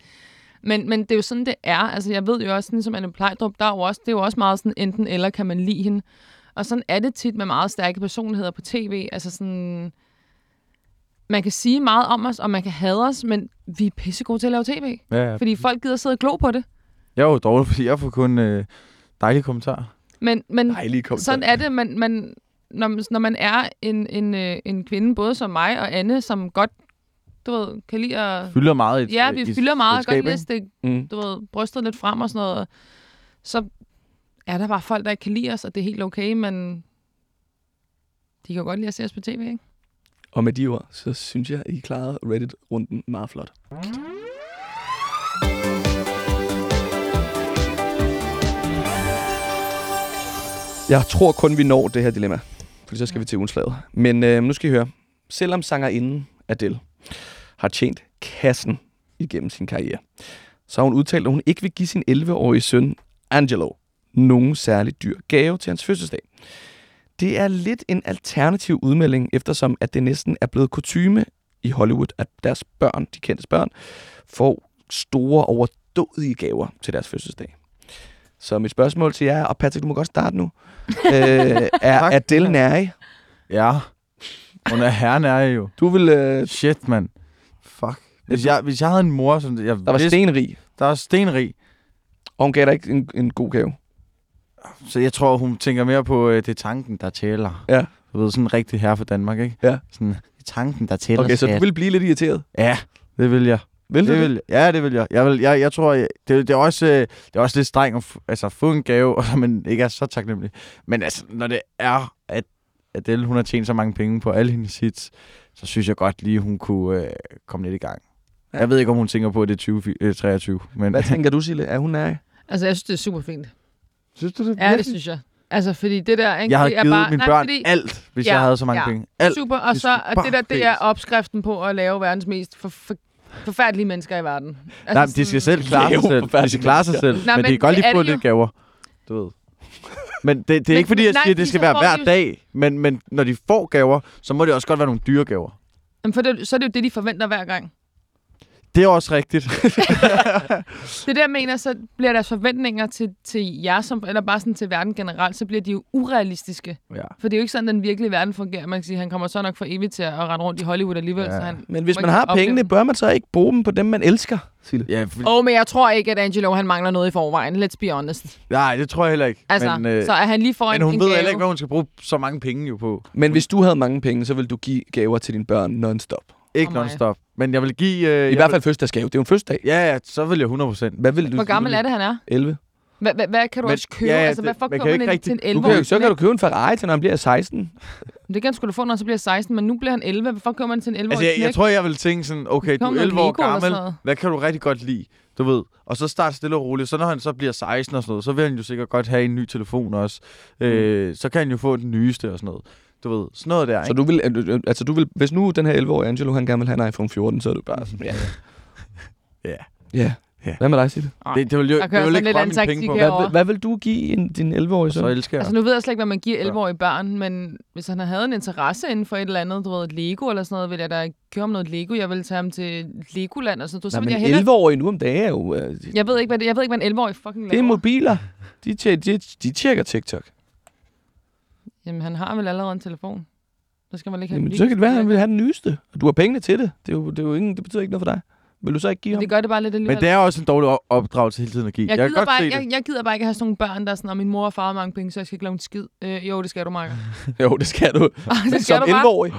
men, men det er jo sådan, det er. Altså, jeg ved jo også, sådan som Anne Plejdrup, der er jo også, det er jo også meget sådan, enten eller kan man lide hende. Og sådan er det tit med meget stærke personligheder på tv. Altså sådan, man kan sige meget om os, og man kan hade os, men vi er pissegode til at lave tv. Ja, ja. Fordi folk gider sidde og glo på det. Jeg er jo dårlig, fordi jeg får kun øh, dejlige kommentarer. Men, men Dejlige kom sådan er det, man, man, når, når man er en, en, øh, en kvinde, både som mig og Anne, som godt du ved, kan lide at... Fylder meget i Ja, vi i fylder meget og godt lide at stikke Mm. du ved, brystet lidt frem og sådan noget. Så er der bare folk, der ikke kan lide os, og det er helt okay, men de kan jo godt lide at se os på tv, ikke? Og med de ord, så synes jeg, I klarede Reddit-runden meget flot. Jeg tror kun, vi når det her dilemma, for så skal vi til udslaget. Men øh, nu skal I høre. Selvom sangerinden Adele har tjent kassen igennem sin karriere, så har hun udtalt, at hun ikke vil give sin 11-årige søn, Angelo, nogen særlig dyr gave til hans fødselsdag. Det er lidt en alternativ udmelding, eftersom at det næsten er blevet kutyme i Hollywood, at deres børn, de kendte børn, får store overdådige gaver til deres fødselsdag. Så mit spørgsmål til jer, og Patrick, du må godt starte nu, øh, er Tak. Adele Neri. Ja. Hun er herren er jeg jo. Du vil, øh, Shit, mand. Fuck. Hvis jeg, hvis jeg havde en mor, som jeg der var vidste, stenrig, der var stenrig, og hun gav dig ikke en, en god gave. så jeg tror, hun tænker mere på, øh, det er tanken, der tæller. Ja. Du ved, sådan en rigtig herre for Danmark, ikke? Ja. Sådan, det er tanken, der tæller. Okay, så du skat. vil blive lidt irriteret. Ja, det vil jeg. Vil du det det? vil, ja, det vil jeg. Jeg, vil, jeg, jeg tror, jeg, det, det, er også, øh, det er også lidt strengt at altså, få en gave, og så man ikke er så taknemmelig. Men altså, når det er, at Adele, hun har tjent så mange penge på alle hendes hits, så synes jeg godt lige, hun kunne øh, komme lidt i gang. Ja. Jeg ved ikke, om hun tænker på, at det er 2023. Men Hvad tænker du, Sille? Er hun nær? Altså, jeg synes, det er super fint. synes du det? Ja, det synes jeg. Altså, fordi det der, ikke? Jeg har det er givet bare, mine nej, børn fordi, alt, hvis Ja, jeg havde så mange ja. penge. Alt. Super, og så og det der, det er opskriften på at lave verdens mest for, for, forfærdelige mennesker i verden. Altså, Nej, men de skal selv klare sig selv. De skal klare sig selv. Nej, men, men det kan godt er få lidt gaver. Du ved. Men det, det er Men- ikke fordi, jeg nej, siger, at det skal være hver de dag. Men, men når de får gaver, så må det også godt være nogle dyre gaver. Jamen, for det, så er det jo det, de forventer hver gang. Det er også rigtigt. Det er jeg mener, så bliver deres forventninger til, til jer, som, eller bare sådan til verden generelt, så bliver de jo urealistiske. ja. For det er jo ikke sådan, den virkelige verden fungerer. Man kan sige, han kommer så nok for evigt til at rende rundt i Hollywood alligevel. Ja. Så han, Men hvis man har pengene, bør man så ikke bruge dem på dem, man elsker, Sille? ja for, Åh, oh, men jeg tror ikke, at Angelo han mangler noget i forvejen. Let's be honest. Nej, det tror jeg heller ikke. Altså, men, øh, så er han lige foran men hun en ved gave. heller ikke, hvad hun skal bruge så mange penge jo på. Men hvis du havde mange penge, så ville du give gaver til dine børn non-stop. Ikke mig. non-stop. Men jeg vil give... Øh, I hvert fald fødselsdagsgave. Det er jo en fødselsdag. Ja, ja, så vil jeg 100 procent. Hvad vil du? Hvor gammel er det, han er? 11. Hvad, hvad, hvad kan du Men- også købe? ja, ja, altså, hvad fuck man køber man ikke en- til en rigtig- 11 Du kan, jo- så kan du købe en Ferrari til, når han bliver 16. Det kan sgu da få, når han så bliver 16, men nu bliver han 11. Hvad fuck køber man til en 11 Altså, jeg, jeg tror, jeg vil tænke sådan, okay, du er med 11 år gammel. Hvad kan du rigtig godt lide? Du ved. Og så start stille og roligt. Så når han så bliver 16 og sådan noget, så vil han jo sikkert godt have en ny telefon også. Øh, så kan han jo få den nyeste og sådan noget. Du ved, sådan noget der, Så ikke? du vil, øh, øh, altså du vil, hvis nu den her 11-årige Angelo, han gerne vil have en iPhone 14, så er du bare sådan, ja. Ja. Ja. Hvad med dig, Sille? Det, det vil jo, det vil ikke lidt anden penge på. her. Hvad, hvad vil du give en, din 11-årige søn? Så elsker jeg. Altså nu ved jeg slet ikke, hvad man giver 11-årige børn, men hvis han havde en interesse inden for et eller andet, du ved, et Lego eller sådan noget, ville jeg da købe ham noget Lego. Jeg ville tage ham til Legoland og sådan noget. Så Nej, men jeg hellere... 11-årige nu om dagen er jo... øh, Jeg ved ikke, hvad det, jeg ved ikke, hvad en 11-årig fucking laver. Det er mobiler. De, tje, de, de tjekker TikTok. Jamen, han har vel allerede en telefon. Så skal man ikke have Jamen, en så kan det være, at han vil have den nyeste. Og du har pengene til det. Det, er jo, det, er jo ingen, det betyder ikke noget for dig. Vil du så ikke give ham? Det gør det bare lidt alligevel. Men det er også en dårlig op- opdragelse hele tiden at give. jeg, jeg kan gider godt bare, se jeg, jeg gider bare ikke have sådan nogle børn, der er sådan, at min mor og far har mange penge, så jeg skal ikke lave en skid. Øh, jo, det skal du, Marker. Jo, det skal du. det skal Som du bare. 11-årig.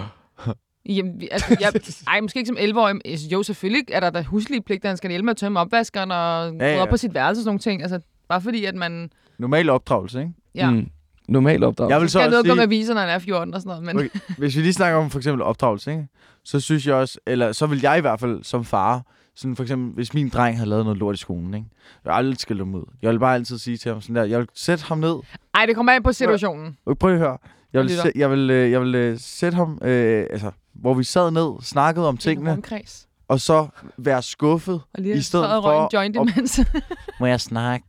Jamen, altså, jeg, ej, måske ikke som 11-årig. men altså, Jo, selvfølgelig er der da huslige pligter. Han skal hjælpe med at tømme opvaskeren og ja, ja. op på sit værelse og sådan nogle ting. Altså, bare fordi, at man... Normal opdragelse, ikke? Ja, mm. Normal opdrag. Jeg vil så skal også noget gå med sige, aviser, når han er 14 og sådan noget. Men Okay. hvis vi lige snakker om for eksempel opdragelse, ikke? så synes jeg også, eller så vil jeg i hvert fald som far, sådan for eksempel, hvis min dreng havde lavet noget lort i skolen, ikke? jeg vil aldrig skille ham ud. Jeg vil bare altid sige til ham sådan der, jeg vil sætte ham ned. ej, det kommer an på situationen. Øh, Prøv at høre. Jeg vil, jeg vil, øh, jeg vil øh, sætte ham, øh, altså, hvor vi sad ned, snakkede om En tingene, rundkreds. og så være skuffet. Og lige I stedet sad og en for joint at- imens. Må jeg snakke?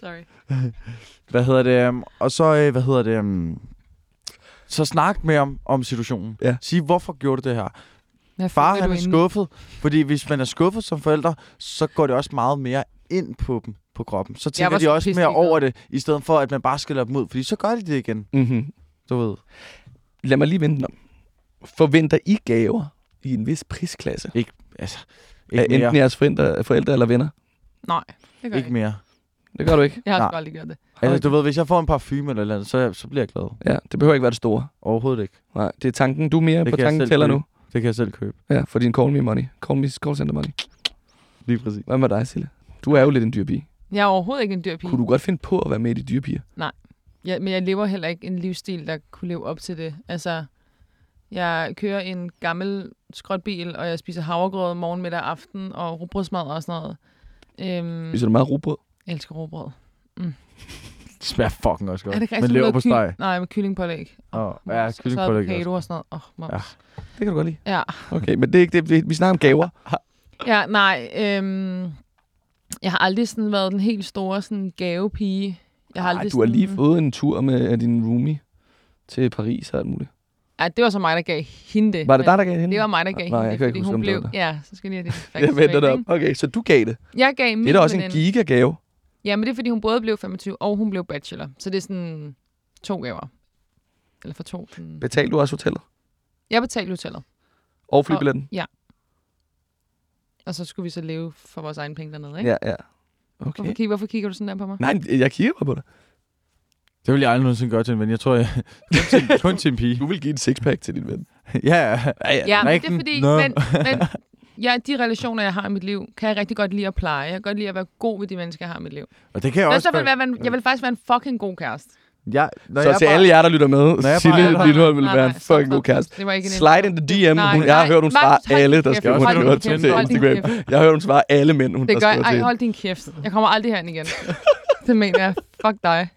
Sorry. Hvad hedder det? Um, og så, øh, hvad hedder det? Um, så snak med ham om situationen. Ja. Sig, hvorfor gjorde du det her? Hvad Far, han du er inde? skuffet. Fordi hvis man er skuffet som forælder, så går det også meget mere ind på dem på kroppen. Så tænker de også mere over det, i stedet for, at man bare skiller dem ud. Fordi så gør de det igen, Mm-hmm. du ved. Lad mig lige vente den om. Forventer I gaver i en vis prisklasse? Altså, Af ikke enten mere. jeres forældre, forældre eller venner? Nej, det gør jeg Ikke ikke. mere. Det gør du ikke. Jeg har Nej. sgu aldrig gjort det. Altså, du ved, hvis jeg får en parfume eller noget, så, så bliver jeg glad. Ja, det behøver ikke være det store. Overhovedet ikke. Nej, det er tanken. Du er mere Det på kan jeg tanken selv tæller købe. nu. Det kan jeg selv købe. Ja, for din call me money. Call me call center money. Lige præcis. Hvad med dig, Sille? Du er jo lidt en dyrpige. Jeg er overhovedet ikke en dyr pige. Kunne du godt finde på at være med i de dyrpiger? Ja, men jeg lever heller ikke en livsstil, der kunne leve op til det. Altså, jeg kører en gammel skrotbil, og jeg spiser havregrød morgen, middag aften, og rugbrødsmad og sådan noget. Øhm, Spiser du meget rugbrød? Jeg elsker rugbrød. Det smager fucking også godt. Er det ikke Men lever på steg. Nej, med kyllingpålæg. Åh, ja, kyllingpålæg er avocado og sådan noget. Åh, oh, Ja. Det kan du godt lide. ja. Okay, men det er ikke det. Vi- snakker om gaver. Ja, nej. Øhm, jeg har aldrig sådan været den helt store sådan, gavepige. Jeg har Ej, aldrig du har lige sådan- fået en tur med din roomie til Paris og alt muligt. Ej, det var så mig, der gav hende det. Var det dig, der gav hende? Det var mig, der gav Nej, hende jeg det, fordi ikke huske, hun det blev... dig. Ja, så skal jeg lige have det. Jeg venter op. Okay, så du gav det. Jeg gav min Det er da også en veninde- gigagave. Ja, men det er, fordi hun både blev 25, og hun blev bachelor. Så det er sådan to gaver. Eller for to. Sådan. Betalte du også hotellet? Jeg betalte hotellet. Og flybilletten? Og så skulle vi så leve for vores egen penge dernede, ikke? Ja, ja. Hvorfor, Okay. kigger, hvorfor kigger du sådan der på mig? Nej, jeg kigger bare på dig. Det vil jeg aldrig nogensinde gøre til en ven. Jeg tror, jeg... kun, til, kun til en pige. Du vil give en sixpack til din ven. ja, ja. Ja, ja. Ja, men det er fordi, Nå. men, men ja, de relationer, jeg har i mit liv, kan jeg rigtig godt lide at pleje. Jeg kan godt lide at være god ved de mennesker, jeg har i mit liv. Og det kan jeg Jeg, også så vil være, en- jeg vil faktisk være en fucking god kæreste. Jeg, når Så jeg til bare- alle jer, der lytter med, Sille der- Lindholm vil Nej, være en fucking god kæreste. Det var ikke en Slide in the DM. Nej, hun, jeg har hørt, hun svarer alle, der skriver, hun skriver kæft. til Instagram. Jeg har hørt, hun svarer alle mænd, hun Det der gør skriver jeg. Ej, hold din kæft. Jeg kommer aldrig herind igen. Det mener jeg. Fuck dig.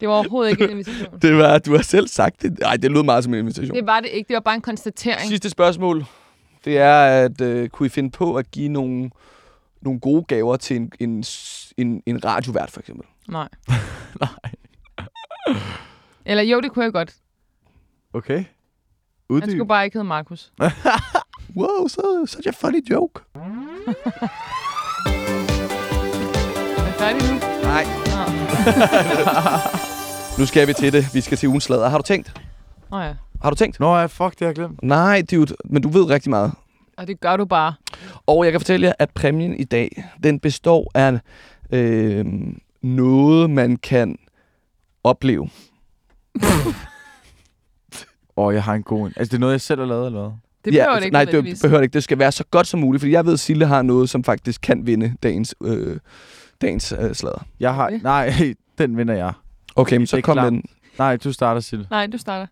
Det var overhovedet ikke en invitation. Det var, du har selv sagt det. Nej, det lød meget som en invitation. Det var det ikke. Det var bare en konstatering. Sidste spørgsmål. Det er, at øh, kunne I finde på at give nogle, nogle gode gaver til en, en, en, en radiovært, for eksempel? Nej. Nej. Eller jo, det kunne jeg godt. Okay. Han Uddyb. skulle bare ikke hedde Markus. Wow, så such a funny joke. Er færdig nu? Nej. Nå. Nu skal vi til det. Vi skal til ugens slader. Har du tænkt? Nå ja. Har du tænkt? Nå ja, fuck, det har jeg glemt. Nej, dude, men du ved rigtig meget. Og det gør du bare. Og jeg kan fortælle jer, at præmien i dag, den består af øh, noget, man kan opleve. Åh, oh, jeg har en god en. Altså, det er noget, jeg selv har lavet, eller hvad? Det behøver det ikke Nej, det behøver det ikke. Det skal være så godt som muligt, fordi jeg ved, at Sille har noget, som faktisk kan vinde dagens, øh, dagens øh, slader. Jeg har... Okay. Nej, den vinder jeg. Okay, men Det så kom klart. den. Nej, du starter, Sille. Nej, du starter.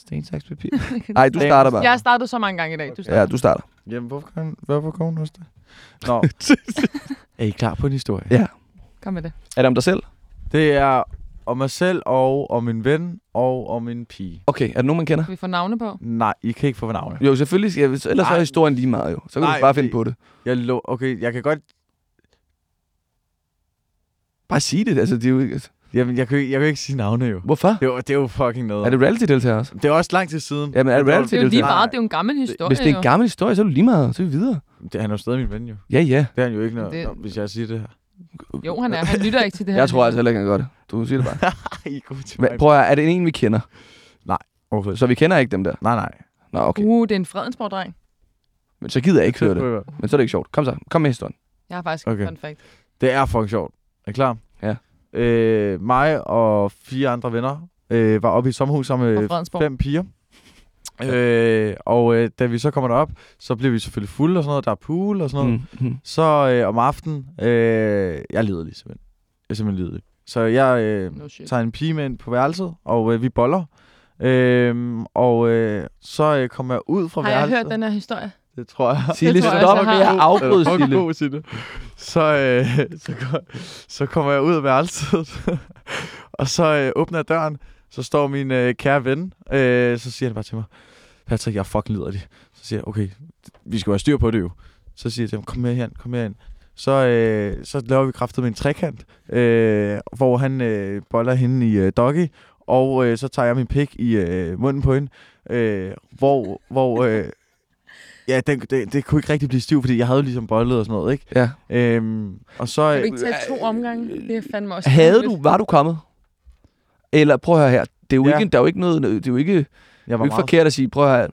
Sten, saks, papir. Nej, du starter bare. Jeg har startet så mange gange i dag. Du starter. Ja, du starter. Jamen, hvorfor kan, hvorfor kom hun hos dig? Nå, er I klar på en historie? Ja. Kom med det. Er det om dig selv? Det er og mig selv, og om min ven, og om min pige. Okay, er det nogen, man kender? Kan vi få navne på? Nej, I kan ikke få navne. Jo, selvfølgelig. Jeg, ellers så er Nej. historien lige meget jo. Så kan Nej, du bare finde det- på det. Jeg lo- okay, jeg kan godt... Bare sig det. Altså, det er jo, ikke- Jamen, jeg kan, jeg kan ikke sige navne jo. hvorfor? Det er jo, det er jo fucking noget. Er det reality-deltager også? det er også lang tid siden. Jamen, er det Det er jo lige Nej. meget, det er jo en gammel historie. Hvis det er en gammel historie, så er du lige meget. Så er vi videre. Det, han er jo stadig min ven jo. Ja, ja. Det er han jo ikke, når, Det- når, hvis jeg siger det her. Jo, han er. Han lytter ikke til det her. Jeg tror altså heller ikke, han gør det. Du siger det bare. I er gode til Hva, prøv at høre, er det en, vi kender? Okay. Så vi kender ikke dem der? Nej, nej. Nå, okay. Uh, det er en Fredensborg-dreng. Men så gider jeg ikke høre det. Men så er det ikke sjovt. Kom så. Kom med historien. Jeg har faktisk Okay. okay. fun fact. Det er fucking sjovt. Er I klar? Ja. Øh, mig og fire andre venner øh, var oppe i et sommerhus sammen med fem piger. Øh, og øh, da vi så kommer derop, så bliver vi selvfølgelig fulde og sådan noget. Der er pool og sådan noget. Mm. Mm. Så øh, om aftenen, øh, jeg lider lige simpelthen. Jeg er simpelthen lider. Så jeg øh, No shit. tager en pige med ind på værelset, og øh, vi boller. Øh, og øh, så øh, kommer jeg ud fra Har jeg værelset. hørt den her historie? Det tror jeg. Sille, tror jeg stop også, med jeg at har. afbryde, Fuck, Sille. god, Sille. Så, øh, så, så kommer jeg ud af værelset, og så øh, åbner jeg døren, så står min øh, kære ven, øh, så siger han bare til mig, Patrick, jeg er fucking liderlig. Så siger jeg, okay, vi skal jo have styr på det jo. Så siger jeg til ham, kom med herind, kom med herind. Så, øh, så laver vi kraftet med en trekant, øh, hvor han øh, boller hende i øh, doggy, og øh, så tager jeg min pik i øh, munden på hende, øh, hvor, hvor øh, ja, det, det, det kunne ikke rigtig blive stiv, fordi jeg havde jo ligesom bollet og sådan noget, ikke? Ja. Øhm, og så... Kan du Øh, ikke tage to omgange? Det er fandme også Havde du, var du kommet? Eller prøv at høre her. Det er jo Ja. ikke, der er jo ikke noget, det er jo ikke, det jeg jo ikke forkert at sige, prøv at høre, her.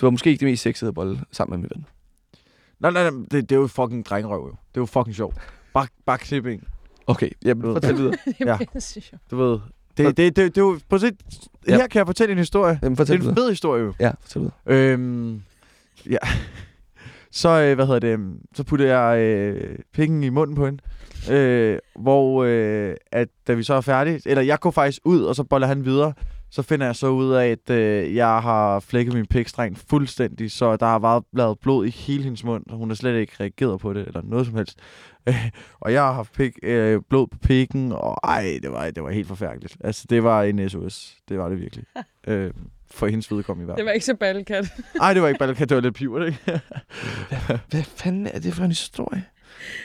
du var måske ikke det mest sexede bolle sammen med min ven. Nej, nej, nej, det, det er jo fucking drengerøv, jo. Det er jo fucking sjovt. Bare, bare klipping, Okay, jamen, Ved. fortæl videre. Det Ja. er du ved. Det, det, det, det, det er jo... Prøv at se, Ja. her kan jeg fortælle en historie. Jamen, Det fortæl er en fed historie, jo. Ja, fortæl videre. Øhm, ja. Så, øh, hvad hedder det, øhm, så putter jeg øh, pikken i munden på hende. Øh, hvor, øh, at da vi så er færdige, eller jeg går faktisk ud, og så boller han videre. Så finder jeg så ud af, at øh, jeg har flækket min pikstreng fuldstændig, så der har været lavet blod i hele hendes mund, og hun har slet ikke reageret på det, eller noget som helst. Øh, og jeg har haft pik, øh, blod på pikken, og ej, det var, det var helt forfærdeligt. Altså, det var en SOS. Det var det virkelig. øh, for hendes vedkommende i hvert Det var ikke så ballekat. Ej, det var ikke ballekat, det var lidt piver, ikke? Hvad fanden er det for en historie?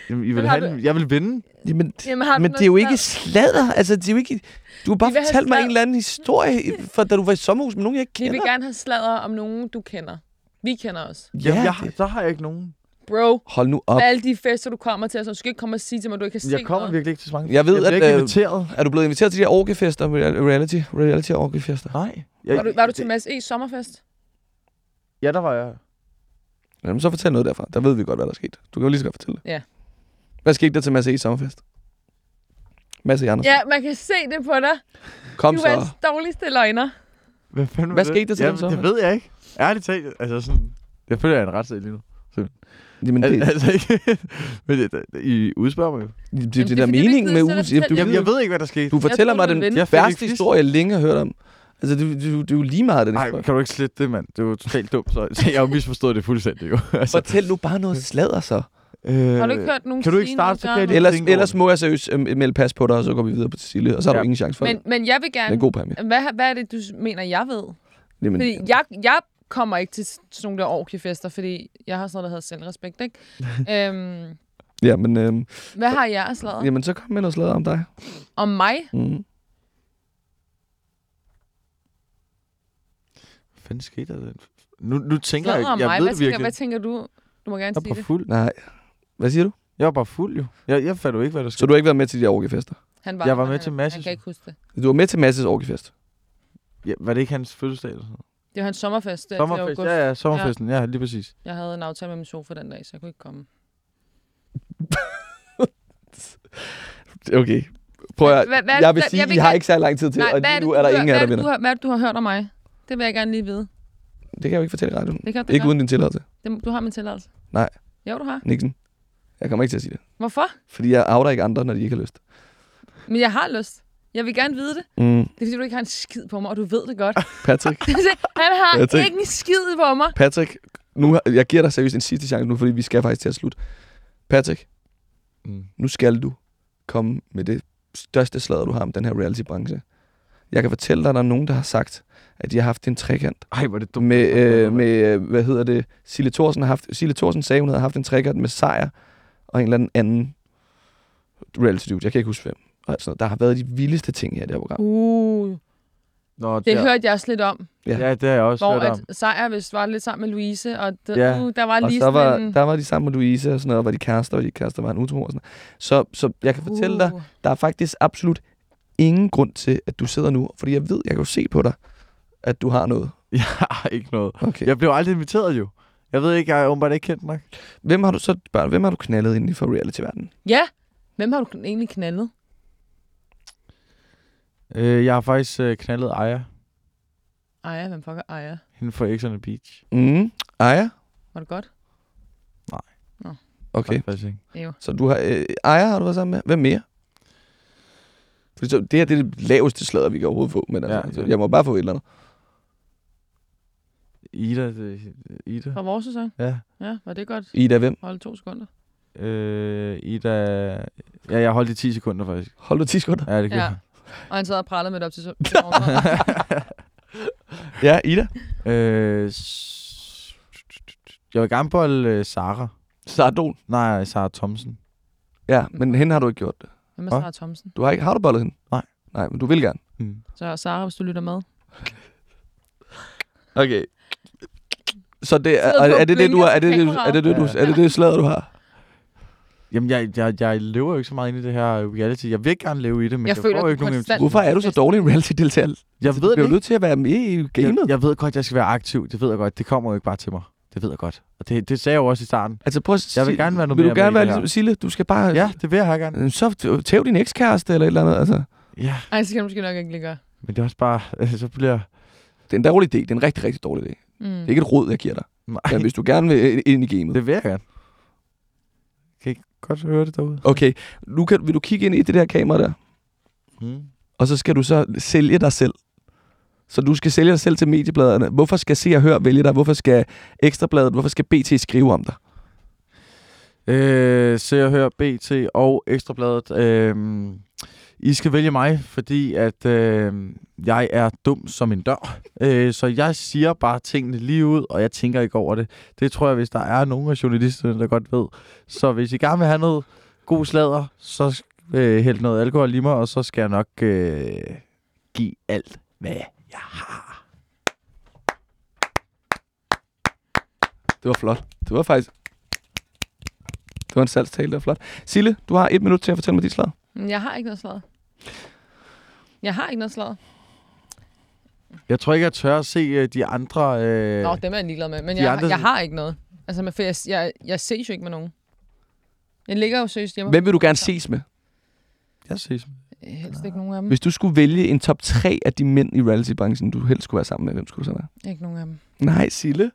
Jamen, I vil har have du-. Jeg vil vinde. Jamen, Jamen, har men det er jo ikke sladder? Altså, det er jo ikke... Du har bare fortalt mig en eller anden historie, fra da du var i sommerhus med nogen, jeg ikke Vi vil kender. gerne have sladder om nogen, du kender. Vi kender os. Ja, Jamen, jeg, det- så har jeg ikke nogen. Bro, Hold nu op. alle de fester, du kommer til, så du skal ikke komme og sige til mig, at du ikke kan se Jeg kommer noget. virkelig ikke til så mange. Jeg ved, jeg at, ikke øh, inviteret. Er du blevet inviteret til de her orgiefester, real- reality, reality orgiefester? Nej. Jeg, Var du, var du til Mads E. sommerfest? Ja, der var jeg. Jamen, så fortæl noget derfra. Der ved vi godt, hvad der er sket. Du kan jo lige så godt fortælle det. Ja. Hvad skete der til Mads E. sommerfest? Mads E. Andersen. Ja, man kan se det på dig. Kom Du så. er hans dårligste løgner. Hvad, fanden var Hvad det? skete der til ja, den så? Det ved jeg ikke. Ærligt talt. Altså sådan... Jeg føler, jeg er en retssag lige nu. Jamen, Al- det, altså ikke... Men det, det, I udspørger mig jo. det, det, det er det vi meningen med uges... Jamen, du, Jamen, jeg ved ikke, hvad der skete. du fortæller troede, mig du den værste Jeg historie, jeg længe har hørt om. Altså, det, det, det er jo lige meget, den Nej, kan du ikke slette det, mand? Det var totalt dumt. Så, jeg har jo misforstået det fuldstændig, jo. altså, Fortæl nu bare noget sladder, så. øh, Har du ikke hørt nogen kan du ikke starte, noget så kan Ellers, ellers det. må jeg seriøst øh, melde pas på dig, og så går vi videre på Cecilie, og så har Ja. du ingen chance for Men, det. men jeg vil Det er gerne... en god præmie. Hvad, hvad er det, du mener, jeg ved? Jamen, Fordi jeg, jeg kommer ikke til sådan nogle der orkiefester, fordi jeg har sådan noget, der hedder selvrespekt, ikke? øhm, ja, men, øhm, hvad har jeg af sladder? jamen, så kom med noget sladder om dig. Om mig? Mm. Fanden skete der? Nu, nu tænker jeg mig? Jeg Hvad ved det tænker, virkelig. hvad tænker du? Du må gerne Jeg er sige det. fuld. Nej. Hvad siger du? Jeg var bare fuld, jo. Jeg, jeg fatter jo ikke, hvad der skete. Så du har ikke været med til de her orgiefester? Han var, Jeg var med han, til Han Masses. kan ikke huske det. Du var med til Masses orgiefest. Ja, var det ikke hans fødselsdag eller sådan noget? Det var hans sommerfest. Der Sommerfest, til august. ja, ja, sommerfesten. Ja. ja, lige præcis. Jeg havde en aftale med min sofa den dag, så jeg kunne ikke komme. Okay. Prøv at, Hvad- hvad- jeg vil hvad- sige, jeg vil I har ikke så lang tid til, Nej, og hvad nu du er der ingen af jer, hvad der er det, vinder. du har- Hvad er det, du har hørt om mig? Det vil jeg gerne lige vide. Det kan jeg jo ikke fortælle i radioen. Det kan du Ikke godt. uden din tilladelse. Det, du har min tilladelse. Nej. Jo, du har. Nixon. Jeg kommer ikke til at sige det. Hvorfor? Fordi jeg outer ikke andre, når de ikke har lyst. Men jeg har lyst. Jeg vil gerne vide det. Mm. Det er fordi, du ikke har en skid på mig, og du ved det godt. Patrick. Han har tænker- ikke en skid på mig. Patrick, nu, har- jeg giver dig seriøst en sidste chance nu, fordi vi skal faktisk til at slutte. Patrick, Mm. nu skal du komme med det største slader, du har om den her reality-branche. Jeg kan fortælle dig, at der er nogen, der har sagt, at de har haft en trekant Ej, hvor er det dumt. med, øh, med øh, hvad hedder det, Sille Thorsen har haft, Sille Thorsen sagde, hun havde haft en trekant med Sejr og en eller anden anden reality dude. Jeg kan ikke huske hvem. Og altså, der har været de vildeste ting her i det her program. Uh, Nå, det der, hørte jeg også lidt om. Ja. Ja, det har jeg også Hvor hørt om. at Sejr vist var lidt sammen med Louise, og det, Ja. uh, der var Og lige så sådan var, en... der var de sammen med Louise og sådan noget, og var de kærester, og de kærester var en utro og sådan noget. Så, så jeg kan fortælle dig, Uh. der er faktisk absolut ingen grund til, at du sidder nu, fordi jeg ved, jeg kan jo se på dig, at du har noget. Jeg har ikke noget. Okay. Jeg blev aldrig inviteret jo. Jeg ved ikke, jeg er åbenbart ikke kendt nok. Hvem har du så, børn, hvem har du knaldet ind i for reality-verdenen? Ja, hvem har du egentlig knaldet? Øh, jeg har faktisk øh, knaldet Aya. Ej, hvem fucker Aya? Hende fra X on the Beach. Mm. Aya? Var det godt? Okay. Faktisk ikke. Jo. Så du har... Øh, Aya har du været sammen med. Hvem mere? Fordi så, det her det er det laveste slader, vi kan overhovedet få. Men altså, Ja, ja, så ja. jeg må bare få et eller andet. Ida, Ida. Fra vores sæson? Ja. Ja, var det godt? Ida, hvem? Hold to sekunder. Øh, Ida... Ja, jeg holdt i 10 sekunder faktisk. Hold du 10 sekunder. Ja, det gjorde Ja. jeg. Og han sad og prallede med det op til, morgenmad. Ja, Ida. Øh, jeg vil gerne bolde øh, Sara. Sardon. Nej, Sara Thomsen. Ja, men hende har du ikke gjort det. Hvem er? Sara Thomsen? Du har, ikke, har du bollet hende? Nej. Nej, men du vil gerne. Hmm. Så Sara, hvis du lytter med. Okay. Så det, er, er, det det, du har, er det det, er det det, du, er det det slader, du har? Jamen, jeg, jeg, jeg lever jo ikke så meget ind i det her reality. Jeg vil gerne leve i det, men Jeg jeg, føler, får jo du ikke nogen. Hvorfor er du så dårlig en reality-deltager? Jeg Du ved det bliver jo ikke. nødt til at være med i gamet. Jeg, jeg ved godt, jeg skal være aktiv. Det ved jeg godt. Det kommer jo ikke bare til mig. Det ved jeg godt. Og det, det sagde jeg jo også i starten. Altså prøv at Jeg vil gerne være noget Vil du mere gerne med være i ligesom Sille? Du skal bare... Ja, det vil jeg have gerne. Så tæv din ekskæreste eller et eller andet. Altså. Ja, Ej, det skal du måske nok ikke lige gøre. men det er også bare... så bliver... Det er en dårlig idé. Det er en rigtig, rigtig dårlig idé. Mm. Det er ikke et råd, jeg giver dig. Nej, Men hvis du gerne vil ind i gamet. det vil jeg gerne. Kan I godt høre det derude? Okay, nu kan, vil du kigge ind i det der kamera der, Mm. og så skal du så sælge dig selv. Så du skal sælge dig selv til mediebladerne. Hvorfor skal Se og Hør vælge dig? Hvorfor skal Ekstrabladet, hvorfor skal BT skrive om dig? Øh, se og hør BT og Ekstrabladet. Øh, i skal vælge mig, fordi at øh, jeg er dum som en dør. Øh, så jeg siger bare tingene lige ud, og jeg tænker ikke over det. Det tror jeg, hvis der er nogen af journalisterne, der godt ved. Så hvis I gerne vil have noget god sladder, så øh, hæld noget alkohol i mig, og så skal jeg nok øh, give alt, hvad jeg har. Det var flot. Det var faktisk... Det var en salgstale, det var flot. Sille, du har et minut til at fortælle mig dit slag. Jeg har ikke noget slaget. Jeg har ikke noget slaget. Jeg tror ikke, jeg tør at se øh, de andre... Øh, Nå, dem er jeg ligeglad med. Men jeg, andre- jeg har ikke noget. Altså, men for jeg, jeg, jeg ses jo ikke med nogen. Jeg ligger jo seriøst hjemme. Hvem vil du gerne ses med? Jeg ses. Øh, Helst ikke nogen af dem. Hvis du skulle vælge en top 3 af de mænd i reality-branchen, du helst skulle være sammen med, hvem skulle det så være? Ikke nogen af dem. Nej, Sille.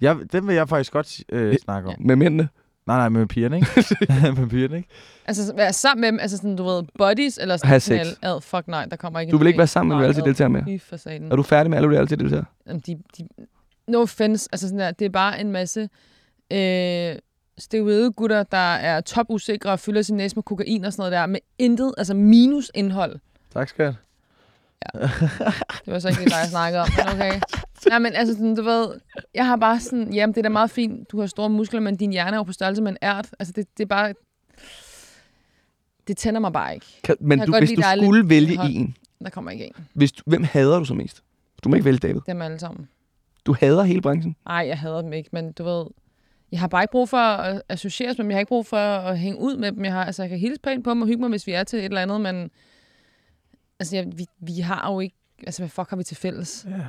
Jeg, dem vil jeg faktisk godt øh, snakke om. Med mændene. Nej, nej, med pigerne, ikke? med pigerne, ikke? Altså, være sammen med dem, altså sådan, du ved, buddies, eller sådan Have sex. knald. Ad, fuck nej, der kommer ikke Du vil ikke være sammen med en Nej, reality-deltager mere? ad, Fy for satan. Er du færdig med alle reality-deltagere? Jamen, de, de, no offense, altså sådan der, det er bare en masse øh, steroide gutter, der er top usikre og fylder sin næse med kokain og sådan noget der, med intet, altså minus indhold. Tak, skat. Det var så ikke det, der jeg snakkede om, men okay. Nej, men altså, sådan, du ved, jeg har bare sådan, jamen, det er da meget fint, du har store muskler, men din hjerne er jo på størrelse med en ært. Altså, det, det er bare, det tænder mig bare ikke. Kan, men du, hvis lide, du er lidt skulle vælge indhold. en, Der kommer ikke en. hvis du, hvem hader du så mest? Du må ikke vælge David. Dem alle sammen. Du hader hele branchen. Nej, jeg hader dem ikke, men du ved, jeg har bare ikke brug for at associeres med dem. Jeg har ikke brug for at hænge ud med dem. Jeg, har, altså, jeg kan hilse pænt på dem og hygge mig, hvis vi er til et eller andet, men altså, jeg, vi, vi har jo ikke... Altså, hvad fuck har vi til fælles? Ja.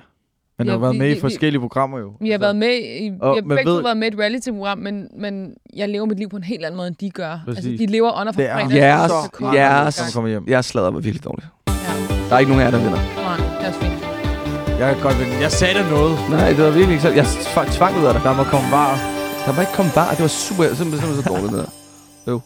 Men Ja, har været vi- med vi- i vi- forskellige programmer jo. Vi har Altså, været med i, vi Og har man begge ved- været med i et reality-program, men, men jeg lever mit liv på en helt anden måde, end de gør. Altså, Præcis. de lever under er fredag. Jeres- jeres- kommer hjem. Jeg slader mig virkelig dårligt. Ja. Der er ikke nogen af jer, der vinder. Nej, det er også fint. Jeg kan godt vinde. Jeg sagde da noget. Nej, det var virkelig ikke så. Jeg tvang, ud af dig. Der må komme var. Der var ikke kommet bare. Det var super, simpelthen, simpelthen så dårligt det der. Jo.